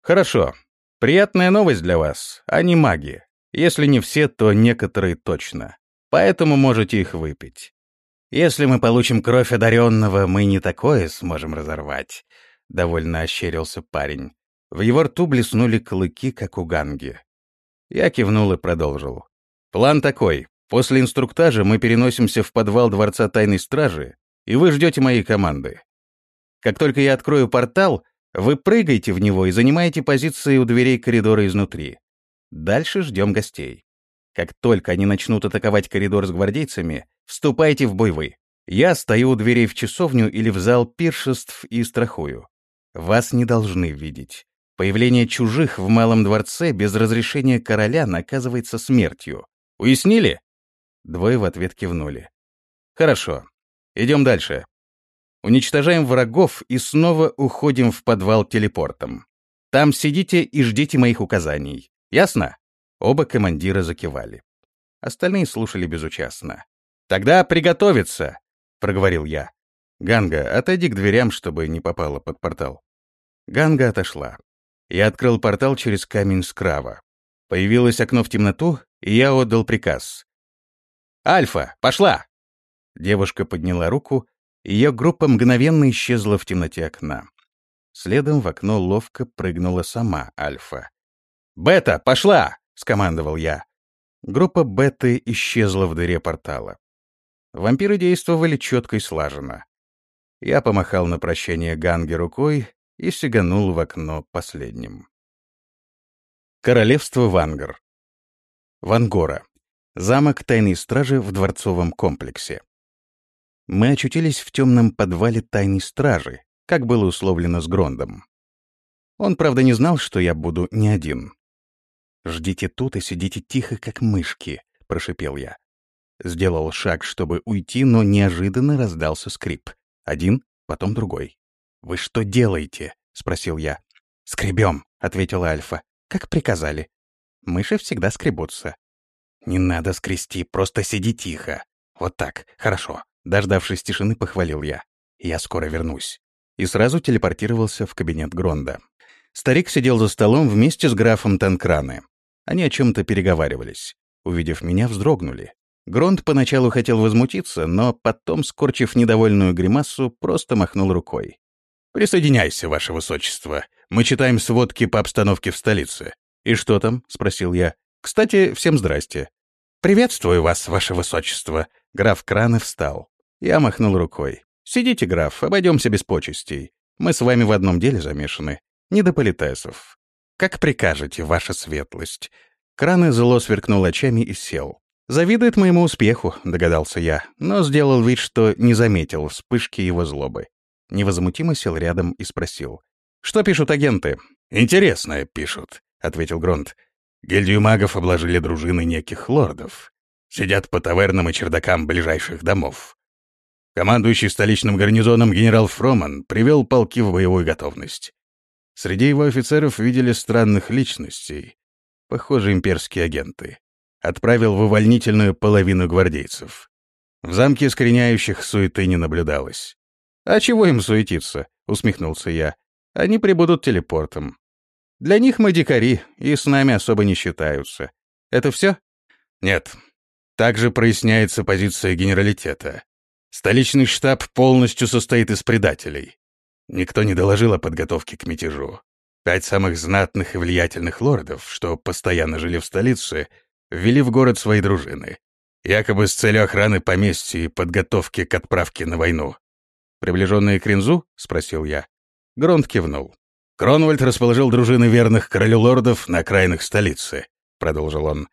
S1: «Хорошо. Приятная новость для вас. Они маги. Если не все, то некоторые точно. Поэтому можете их выпить. Если мы получим кровь одаренного, мы не такое сможем разорвать», — довольно ощерился парень. В его рту блеснули клыки, как у ганги. Я кивнул и продолжил. «План такой. После инструктажа мы переносимся в подвал Дворца Тайной Стражи, и вы ждете моей команды. Как только я открою портал, вы прыгаете в него и занимаете позиции у дверей коридора изнутри. Дальше ждем гостей. Как только они начнут атаковать коридор с гвардейцами, вступайте в бой вы. Я стою у дверей в часовню или в зал пиршеств и страхую. Вас не должны видеть. Появление чужих в малом дворце без разрешения короля наказывается смертью. Уяснили? Двое в ответ кивнули. «Хорошо. Идем дальше. Уничтожаем врагов и снова уходим в подвал телепортом. Там сидите и ждите моих указаний. Ясно?» Оба командира закивали. Остальные слушали безучастно. «Тогда приготовиться!» — проговорил я. «Ганга, отойди к дверям, чтобы не попала под портал». Ганга отошла. Я открыл портал через камень скрава. Появилось окно в темноту, и я отдал приказ. «Альфа, пошла!» Девушка подняла руку, и ее группа мгновенно исчезла в темноте окна. Следом в окно ловко прыгнула сама Альфа. «Бета, пошла!» — скомандовал я. Группа Беты исчезла в дыре портала. Вампиры действовали четко и слаженно. Я помахал на прощание Ганге рукой и сиганул в окно последним. Королевство Вангар. Вангора. Замок тайной стражи в дворцовом комплексе. Мы очутились в темном подвале тайной стражи, как было условлено с Грондом. Он, правда, не знал, что я буду не один. «Ждите тут и сидите тихо, как мышки», — прошипел я. Сделал шаг, чтобы уйти, но неожиданно раздался скрип. Один, потом другой. «Вы что делаете?» — спросил я. «Скребем», — ответила Альфа. «Как приказали». Мыши всегда скребутся. «Не надо скрести, просто сиди тихо. Вот так, хорошо». Дождавшись тишины, похвалил я. «Я скоро вернусь». И сразу телепортировался в кабинет Гронда. Старик сидел за столом вместе с графом Танкраны. Они о чем-то переговаривались. Увидев меня, вздрогнули. Гронд поначалу хотел возмутиться, но потом, скорчив недовольную гримасу, просто махнул рукой. «Присоединяйся, ваше высочество. Мы читаем сводки по обстановке в столице». «И что там?» — спросил я. «Кстати, всем здрасте». «Приветствую вас, ваше высочество». Граф Краны встал. Я махнул рукой. «Сидите, граф, обойдемся без почестей. Мы с вами в одном деле замешаны. Не до политесов. Как прикажете, ваша светлость». Краны зло сверкнул очами и сел. «Завидует моему успеху», — догадался я, но сделал вид, что не заметил вспышки его злобы. Невозмутимо сел рядом и спросил. «Что пишут агенты?» «Интересное пишут», — ответил Гронт. «Гильдию магов обложили дружины неких лордов. Сидят по тавернам и чердакам ближайших домов. Командующий столичным гарнизоном генерал Фроман привел полки в боевую готовность. Среди его офицеров видели странных личностей, похоже, имперские агенты. Отправил в увольнительную половину гвардейцев. В замке искореняющих суеты не наблюдалось. «А чего им суетиться?» — усмехнулся я. «Они прибудут телепортом. Для них мы дикари, и с нами особо не считаются. Это все?» «Нет. Также проясняется позиция генералитета. Столичный штаб полностью состоит из предателей. Никто не доложил о подготовке к мятежу. Пять самых знатных и влиятельных лордов, что постоянно жили в столице, ввели в город свои дружины, якобы с целью охраны поместья и подготовки к отправке на войну. «Приближенные к Ринзу?» — спросил я. Гронт кивнул. «Кронвальд расположил дружины верных королю лордов на окраинах столицы», — продолжил он.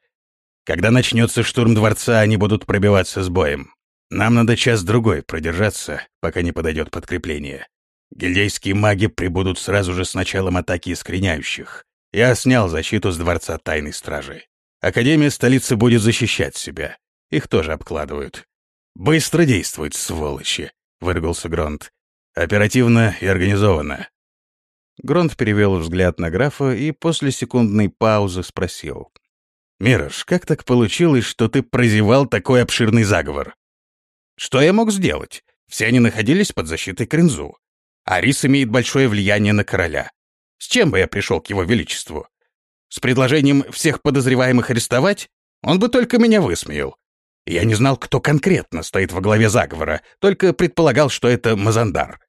S1: «Когда начнется штурм дворца, они будут пробиваться с боем. Нам надо час-другой продержаться, пока не подойдет подкрепление. Гильдейские маги прибудут сразу же с началом атаки искореняющих. Я снял защиту с дворца тайной стражи. Академия столицы будет защищать себя. Их тоже обкладывают. Быстро действуют, сволочи. — выругался Гронт. «Оперативно и организованно». Гронт перевел взгляд на графа и после секундной паузы спросил. «Мирош, как так получилось, что ты прозевал такой обширный заговор?» «Что я мог сделать? Все они находились под защитой Кринзу. Арис имеет большое влияние на короля. С чем бы я пришел к его величеству? С предложением всех подозреваемых арестовать? Он бы только меня высмеял. Я не знал, кто конкретно стоит во главе заговора, только предполагал, что это Мазандар.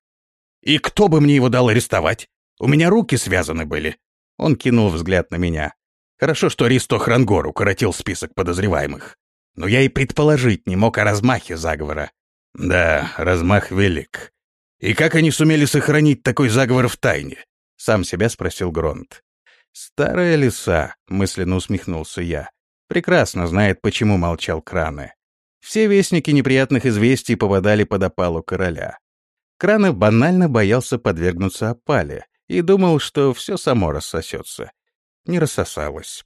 S1: И кто бы мне его дал арестовать? У меня руки связаны были. Он кинул взгляд на меня. Хорошо, что Ристо Хрангор укоротил список подозреваемых. Но я и предположить не мог о размахе заговора. Да, размах велик. И как они сумели сохранить такой заговор в тайне? Сам себя спросил Гронт. Старая лиса, мысленно усмехнулся я прекрасно знает, почему молчал Краны. Все вестники неприятных известий попадали под опалу короля. Краны банально боялся подвергнуться опале и думал, что все само рассосется. Не рассосалось.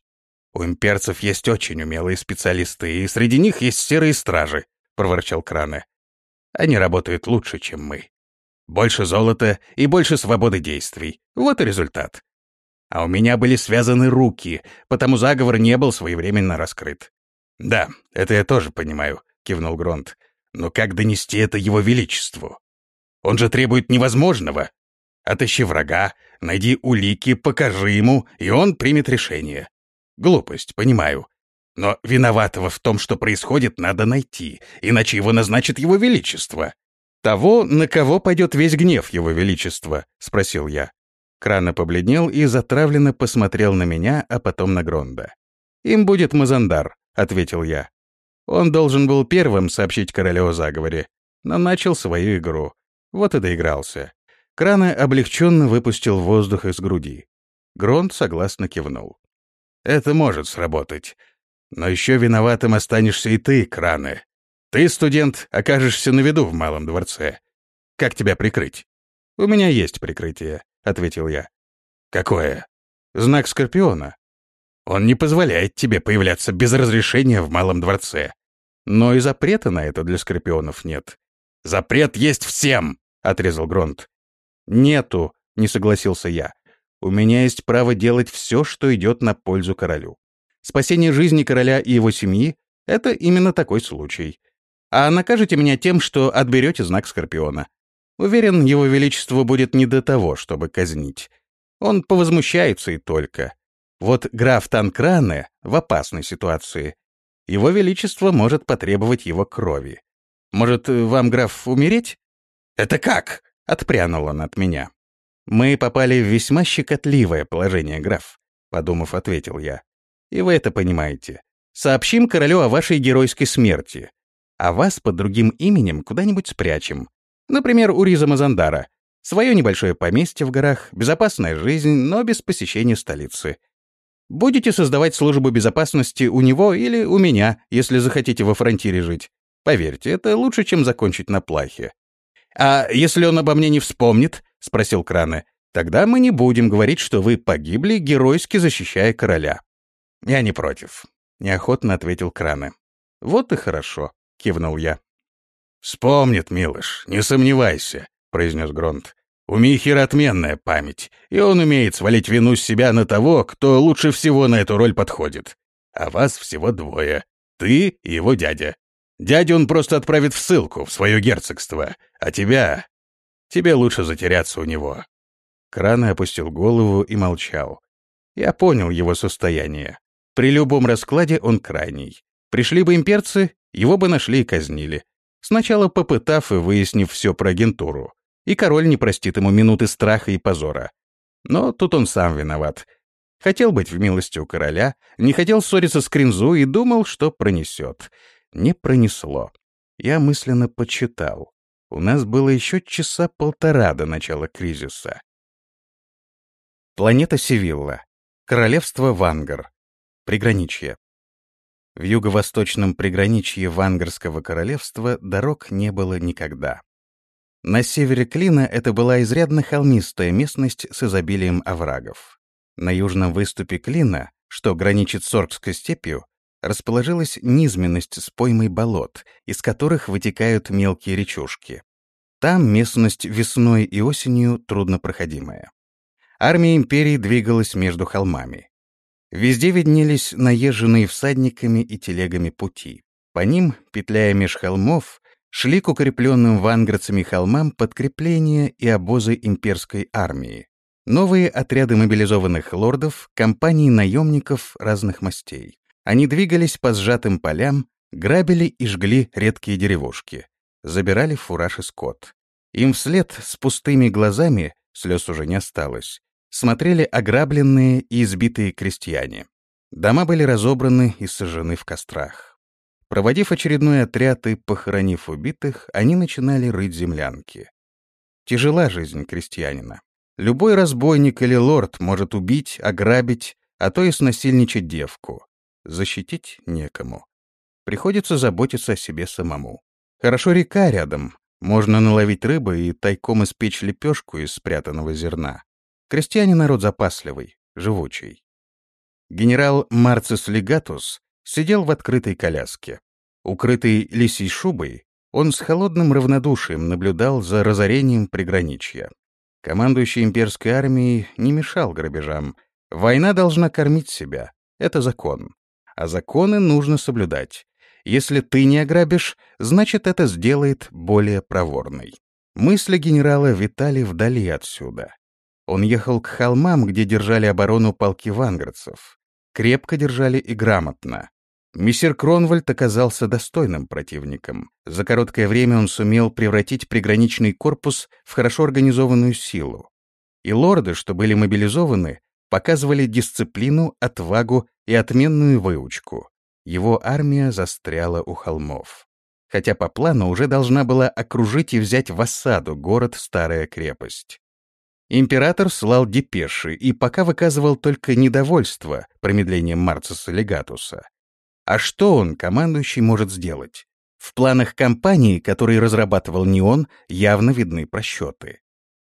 S1: «У имперцев есть очень умелые специалисты, и среди них есть серые стражи», — проворчал Краны. «Они работают лучше, чем мы. Больше золота и больше свободы действий. Вот и результат. А у меня были связаны руки, потому заговор не был своевременно раскрыт.
S2: «Да, это я тоже понимаю», — кивнул Гронт. «Но как донести это его величеству? Он же требует невозможного. Отыщи врага, найди улики, покажи ему, и он примет решение. Глупость, понимаю. Но виноватого в том, что происходит, надо найти, иначе его назначит его величество. «Того, на кого пойдет весь гнев его величества?» — спросил я. Крана побледнел и затравленно посмотрел на меня, а потом на Гронда. «Им будет Мазандар», — ответил я. Он должен был первым сообщить королю о заговоре, но начал свою игру. Вот и доигрался. Крана облегченно выпустил воздух из груди. Гронд согласно кивнул. «Это может сработать. Но еще виноватым останешься и ты, Краны. Ты, студент, окажешься на виду в Малом дворце. Как тебя прикрыть? У меня есть прикрытие, ответил я. Какое? Знак Скорпиона. Он не позволяет тебе появляться без разрешения в Малом дворце. Но и запрета на это для Скорпионов нет. Запрет есть всем, отрезал Гронт. Нету, не согласился я. У меня есть право делать все, что идет на пользу королю. Спасение жизни короля и его семьи — это именно такой случай а накажете меня тем, что отберете знак Скорпиона. Уверен, его величество будет не до того, чтобы казнить. Он повозмущается и только. Вот граф Танкране в опасной ситуации. Его величество может потребовать его крови. Может, вам, граф, умереть? Это как? Отпрянул он от меня. Мы попали в весьма щекотливое положение, граф, подумав, ответил я. И вы это понимаете. Сообщим королю о вашей геройской смерти а вас под другим именем куда-нибудь спрячем. Например, у Риза Мазандара. Свое небольшое поместье в горах, безопасная жизнь, но без посещения столицы. Будете создавать службу безопасности у него или у меня, если захотите во фронтире жить. Поверьте, это лучше, чем закончить на плахе. «А если он обо мне не вспомнит?» — спросил Краны. «Тогда мы не будем говорить, что вы погибли, геройски защищая короля». «Я не против», — неохотно ответил Краны. «Вот и хорошо кивнул я. «Вспомнит, Милыш, не сомневайся», — произнес Гронт. «У Михера отменная память, и он умеет свалить вину с себя на того, кто лучше всего на эту роль подходит. А вас всего двое. Ты и его дядя. Дядя он просто отправит в ссылку, в свое герцогство. А тебя... Тебе лучше затеряться у него». Краны опустил голову и молчал. Я понял его состояние. При любом раскладе он крайний. Пришли бы имперцы, его бы нашли и казнили. Сначала попытав и выяснив все про агентуру. И король не простит ему минуты страха и позора. Но тут он сам виноват. Хотел быть в милости у короля, не хотел ссориться с Кринзу и думал, что пронесет. Не пронесло. Я мысленно подсчитал. У нас было еще часа полтора до начала кризиса. Планета Севилла. Королевство Вангар. Приграничье. В юго-восточном приграничье Вангарского королевства дорог не было никогда. На севере Клина это была изрядно холмистая местность с изобилием оврагов. На южном выступе Клина, что граничит с Оркской степью, расположилась низменность с поймой болот, из которых вытекают мелкие речушки. Там местность весной и осенью труднопроходимая. Армия империи двигалась между холмами. Везде виднелись наезженные всадниками и телегами пути. По ним, петляя меж холмов, шли к укрепленным ванградцами холмам подкрепления и обозы имперской армии. Новые отряды мобилизованных лордов, компании наемников разных мастей. Они двигались по сжатым полям, грабили и жгли редкие деревушки, забирали фураж и скот. Им вслед с пустыми глазами, слез уже не осталось, смотрели ограбленные и избитые крестьяне. Дома были разобраны и сожжены в кострах. Проводив очередной отряд и похоронив убитых, они начинали рыть землянки. Тяжела жизнь крестьянина. Любой разбойник или лорд может убить, ограбить, а то и снасильничать девку. Защитить некому. Приходится заботиться о себе самому. Хорошо река рядом. Можно наловить рыбы и тайком испечь лепешку из спрятанного зерна. Крестьяне народ запасливый, живучий. Генерал Марцис Легатус сидел в открытой коляске. Укрытый лисей шубой, он с холодным равнодушием наблюдал за разорением приграничья. Командующий имперской армией не мешал грабежам. Война должна кормить себя. Это закон.
S1: А законы нужно соблюдать. Если ты не ограбишь, значит, это сделает более проворной. Мысли генерала витали вдали отсюда. Он ехал к холмам, где держали оборону полки ванградцев. Крепко держали и грамотно. Мессир Кронвальд оказался достойным противником. За короткое время он сумел превратить приграничный корпус в хорошо организованную силу. И лорды, что были мобилизованы, показывали дисциплину, отвагу и отменную выучку. Его армия застряла у холмов. Хотя по плану уже должна была окружить и взять в осаду город Старая крепость. Император слал депеши и пока выказывал только недовольство промедлением Марцеса Легатуса. А что он, командующий, может сделать? В планах кампании, которые разрабатывал не он, явно видны просчеты.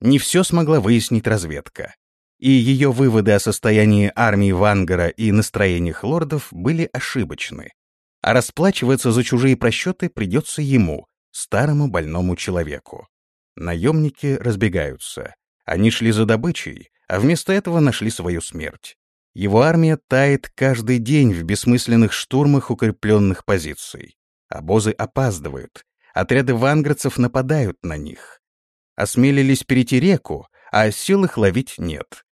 S1: Не все смогла выяснить разведка. И ее выводы о состоянии армии Вангара и настроениях лордов были ошибочны. А расплачиваться за чужие просчеты придется ему, старому больному человеку. Наемники разбегаются. Они шли за добычей, а вместо этого нашли свою смерть. Его армия тает каждый день в бессмысленных штурмах укрепленных позиций. Обозы опаздывают, отряды ванградцев нападают на них. Осмелились перейти реку, а сил их ловить нет.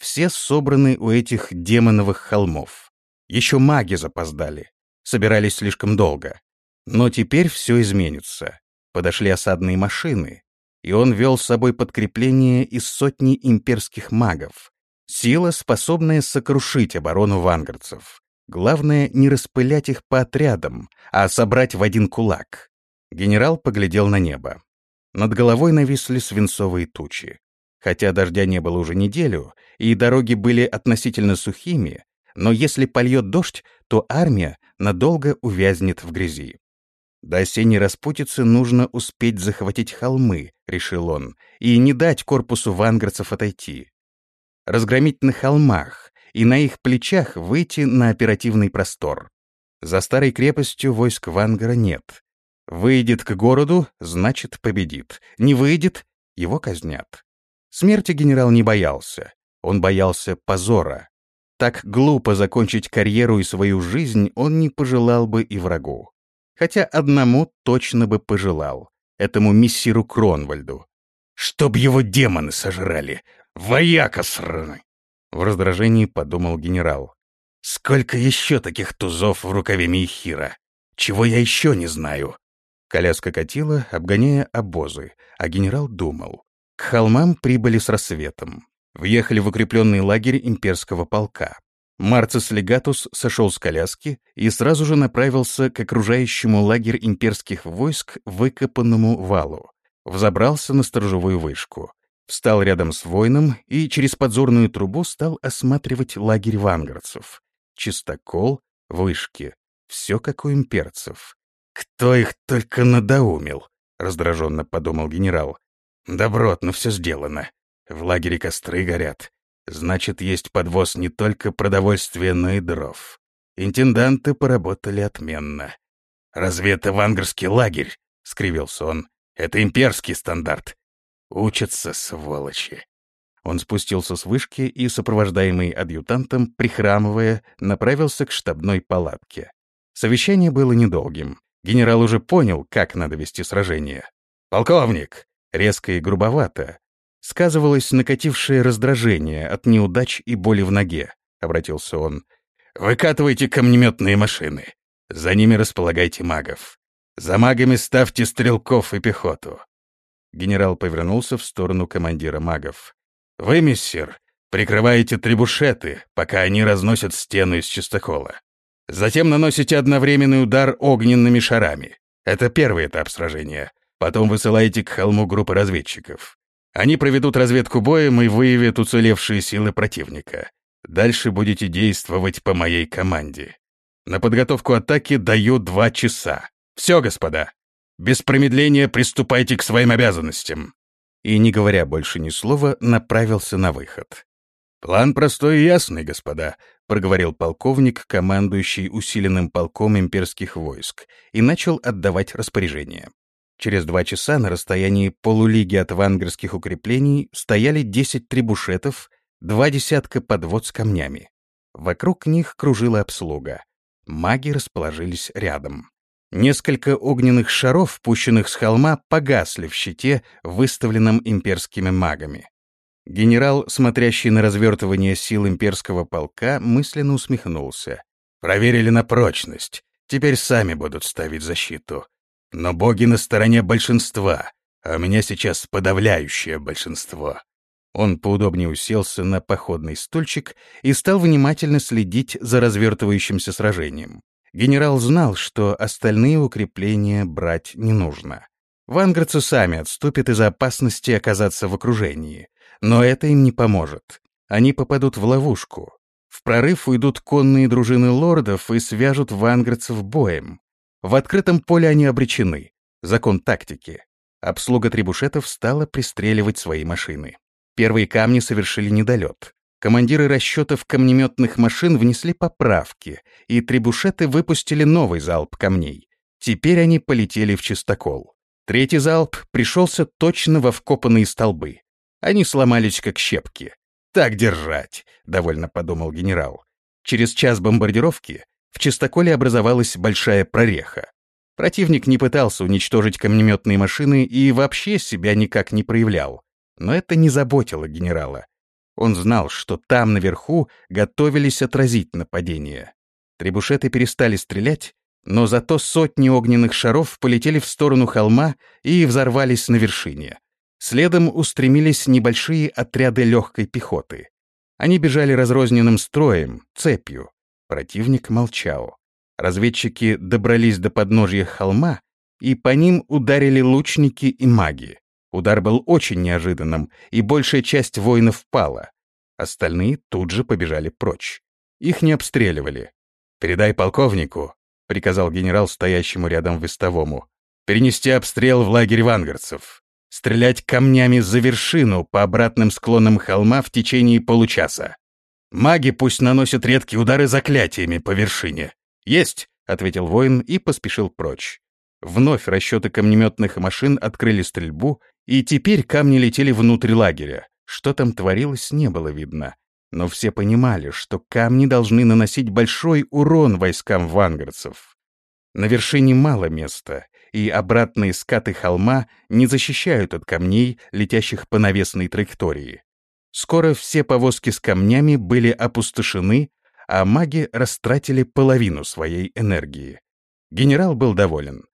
S1: Все собраны у этих демоновых холмов. Еще маги запоздали, собирались слишком долго. Но теперь все изменится. Подошли осадные машины, и он вел с собой подкрепление из сотни имперских магов, Сила, способная сокрушить оборону вангардцев. Главное, не распылять их по отрядам, а собрать в один кулак. Генерал поглядел на небо. Над головой нависли свинцовые тучи. Хотя дождя не было уже неделю, и дороги были относительно сухими, но если польет дождь, то армия надолго увязнет в грязи. До осенней распутицы нужно успеть захватить холмы, решил он, и не дать корпусу вангрцев отойти разгромить на холмах и на их плечах выйти на оперативный простор. За старой крепостью войск Вангара нет. Выйдет к городу, значит, победит. Не выйдет — его казнят. Смерти генерал не боялся. Он боялся позора. Так глупо закончить карьеру и свою жизнь он не пожелал бы и врагу. Хотя одному точно бы пожелал. Этому миссиру Кронвальду. «Чтоб его демоны сожрали! Вояка сраный!» В раздражении подумал генерал. «Сколько еще таких тузов в рукаве Мейхира? Чего я еще не знаю?» Коляска катила, обгоняя обозы, а генерал думал. К холмам прибыли с рассветом. Въехали в укрепленный лагерь имперского полка. Марцис Легатус сошел с коляски и сразу же направился к окружающему лагерь имперских войск выкопанному валу. Взобрался на сторожевую вышку встал рядом с воином и через подзорную трубу стал осматривать лагерь вангардцев. Чистокол, вышки, все как у имперцев. «Кто их только надоумил?» — раздраженно подумал генерал. «Добротно все сделано. В лагере костры горят. Значит, есть подвоз не только продовольствия, но и дров. Интенданты поработали отменно. «Разве это вангарский лагерь?» — скривился он. «Это имперский стандарт. Учатся, сволочи. Он спустился с вышки и, сопровождаемый адъютантом, прихрамывая, направился к штабной палатке. Совещание было недолгим. Генерал уже понял, как надо вести сражение. «Полковник!» — резко и грубовато. Сказывалось накатившее раздражение от неудач и боли в ноге, — обратился он. «Выкатывайте камнеметные машины. За ними располагайте магов. За магами ставьте стрелков и пехоту. Генерал повернулся в сторону командира магов. «Вы, мессир, прикрываете трибушеты, пока они разносят стену из чистокола. Затем наносите одновременный удар огненными шарами. Это первый этап сражения. Потом высылаете к холму группы разведчиков. Они проведут разведку боем и выявят уцелевшие силы противника. Дальше будете действовать по моей команде. На подготовку атаки даю два часа. Все, господа!» Без промедления приступайте к своим обязанностям!» И, не говоря больше ни слова, направился на выход. «План простой и ясный, господа», — проговорил полковник, командующий усиленным полком имперских войск, и начал отдавать распоряжения. Через два часа на расстоянии полулиги от вангерских укреплений стояли десять трибушетов, два десятка подвод с камнями. Вокруг них кружила обслуга, Маги расположились рядом. Несколько огненных шаров, пущенных с холма, погасли в щите, выставленном имперскими магами. Генерал, смотрящий на развертывание сил имперского полка, мысленно усмехнулся. «Проверили на прочность. Теперь сами будут ставить защиту. Но боги на стороне большинства, а у меня сейчас подавляющее большинство». Он поудобнее уселся на походный стульчик и стал внимательно следить за развертывающимся сражением. Генерал знал, что остальные укрепления брать не нужно. Ванградцы сами отступят из-за опасности оказаться в окружении. Но это им не поможет. Они попадут в ловушку. В прорыв уйдут конные дружины лордов и свяжут ванградцев боем. В открытом поле они обречены. Закон тактики. Обслуга трибушетов стала пристреливать свои машины. Первые камни совершили недолет. Командиры расчетов камнеметных машин внесли поправки, и трибушеты выпустили новый залп камней. Теперь они полетели в чистокол. Третий залп пришелся точно во вкопанные столбы. Они сломались как щепки. «Так держать», — довольно подумал генерал. Через час бомбардировки в чистоколе образовалась большая прореха. Противник не пытался уничтожить камнеметные машины и вообще себя никак не проявлял. Но это не заботило генерала. Он знал, что там, наверху, готовились отразить нападение. Требушеты перестали стрелять, но зато сотни огненных шаров полетели в сторону холма и взорвались на вершине. Следом устремились небольшие отряды легкой пехоты. Они бежали разрозненным строем, цепью. Противник молчал. Разведчики добрались до подножья холма, и по ним ударили лучники и маги. Удар был очень неожиданным, и большая часть воинов пала. Остальные тут же побежали прочь. Их не обстреливали. «Передай полковнику», — приказал генерал стоящему рядом вестовому, «перенести обстрел в лагерь вангарцев, стрелять камнями за вершину по обратным склонам холма в течение получаса. Маги пусть наносят редкие удары заклятиями по вершине. Есть!» — ответил воин и поспешил прочь. Вновь расчеты камнеметных машин открыли стрельбу, и теперь камни летели внутрь лагеря. Что там творилось, не было видно. Но все понимали, что камни должны наносить большой урон войскам вангардцев. На вершине мало места, и обратные скаты холма не защищают от камней, летящих по навесной траектории. Скоро все повозки с камнями были опустошены, а маги растратили половину своей энергии. Генерал был доволен.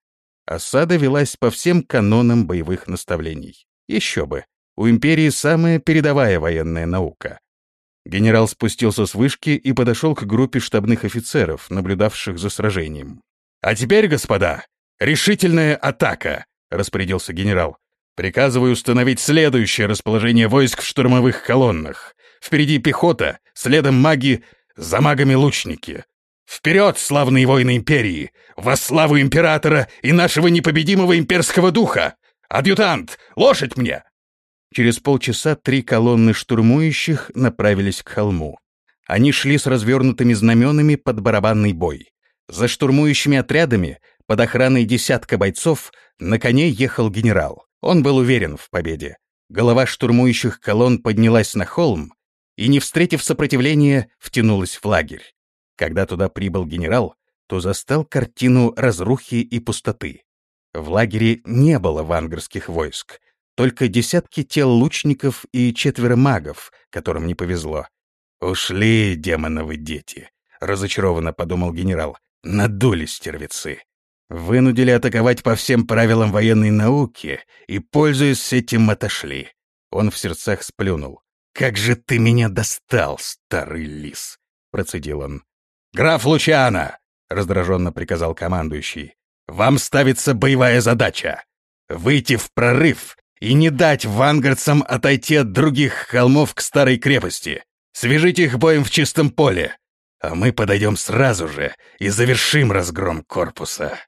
S1: Осада велась по всем канонам боевых наставлений. Еще бы, у империи самая передовая военная наука. Генерал спустился с вышки и подошел к группе штабных офицеров, наблюдавших за сражением. «А теперь, господа, решительная атака!» — распорядился генерал. «Приказываю установить следующее расположение войск в штурмовых колоннах. Впереди пехота, следом маги, за магами лучники. Вперед, славные воины империи! Во славу императора и нашего непобедимого имперского духа! Адъютант, лошадь мне!» Через полчаса три колонны штурмующих направились к холму. Они шли с развернутыми знаменами под барабанный бой. За штурмующими отрядами, под охраной десятка бойцов, на коне ехал генерал. Он был уверен в победе. Голова штурмующих колонн поднялась на холм и, не встретив сопротивления, втянулась в лагерь. Когда туда прибыл генерал, то застал картину разрухи и пустоты. В лагере не было вангарских войск, только десятки тел лучников и четверо магов, которым не повезло. «Ушли, демоновы дети», — разочарованно подумал генерал. «Надули стервецы. Вынудили атаковать по всем правилам военной науки и, пользуясь этим, отошли». Он в сердцах сплюнул. «Как же ты меня достал, старый лис!» — процедил он. «Граф Лучана!» — раздраженно приказал командующий. «Вам ставится боевая задача — выйти в прорыв и не дать вангардцам отойти от других холмов к старой крепости. Свяжите их боем в чистом поле, а мы подойдем сразу же и завершим разгром корпуса».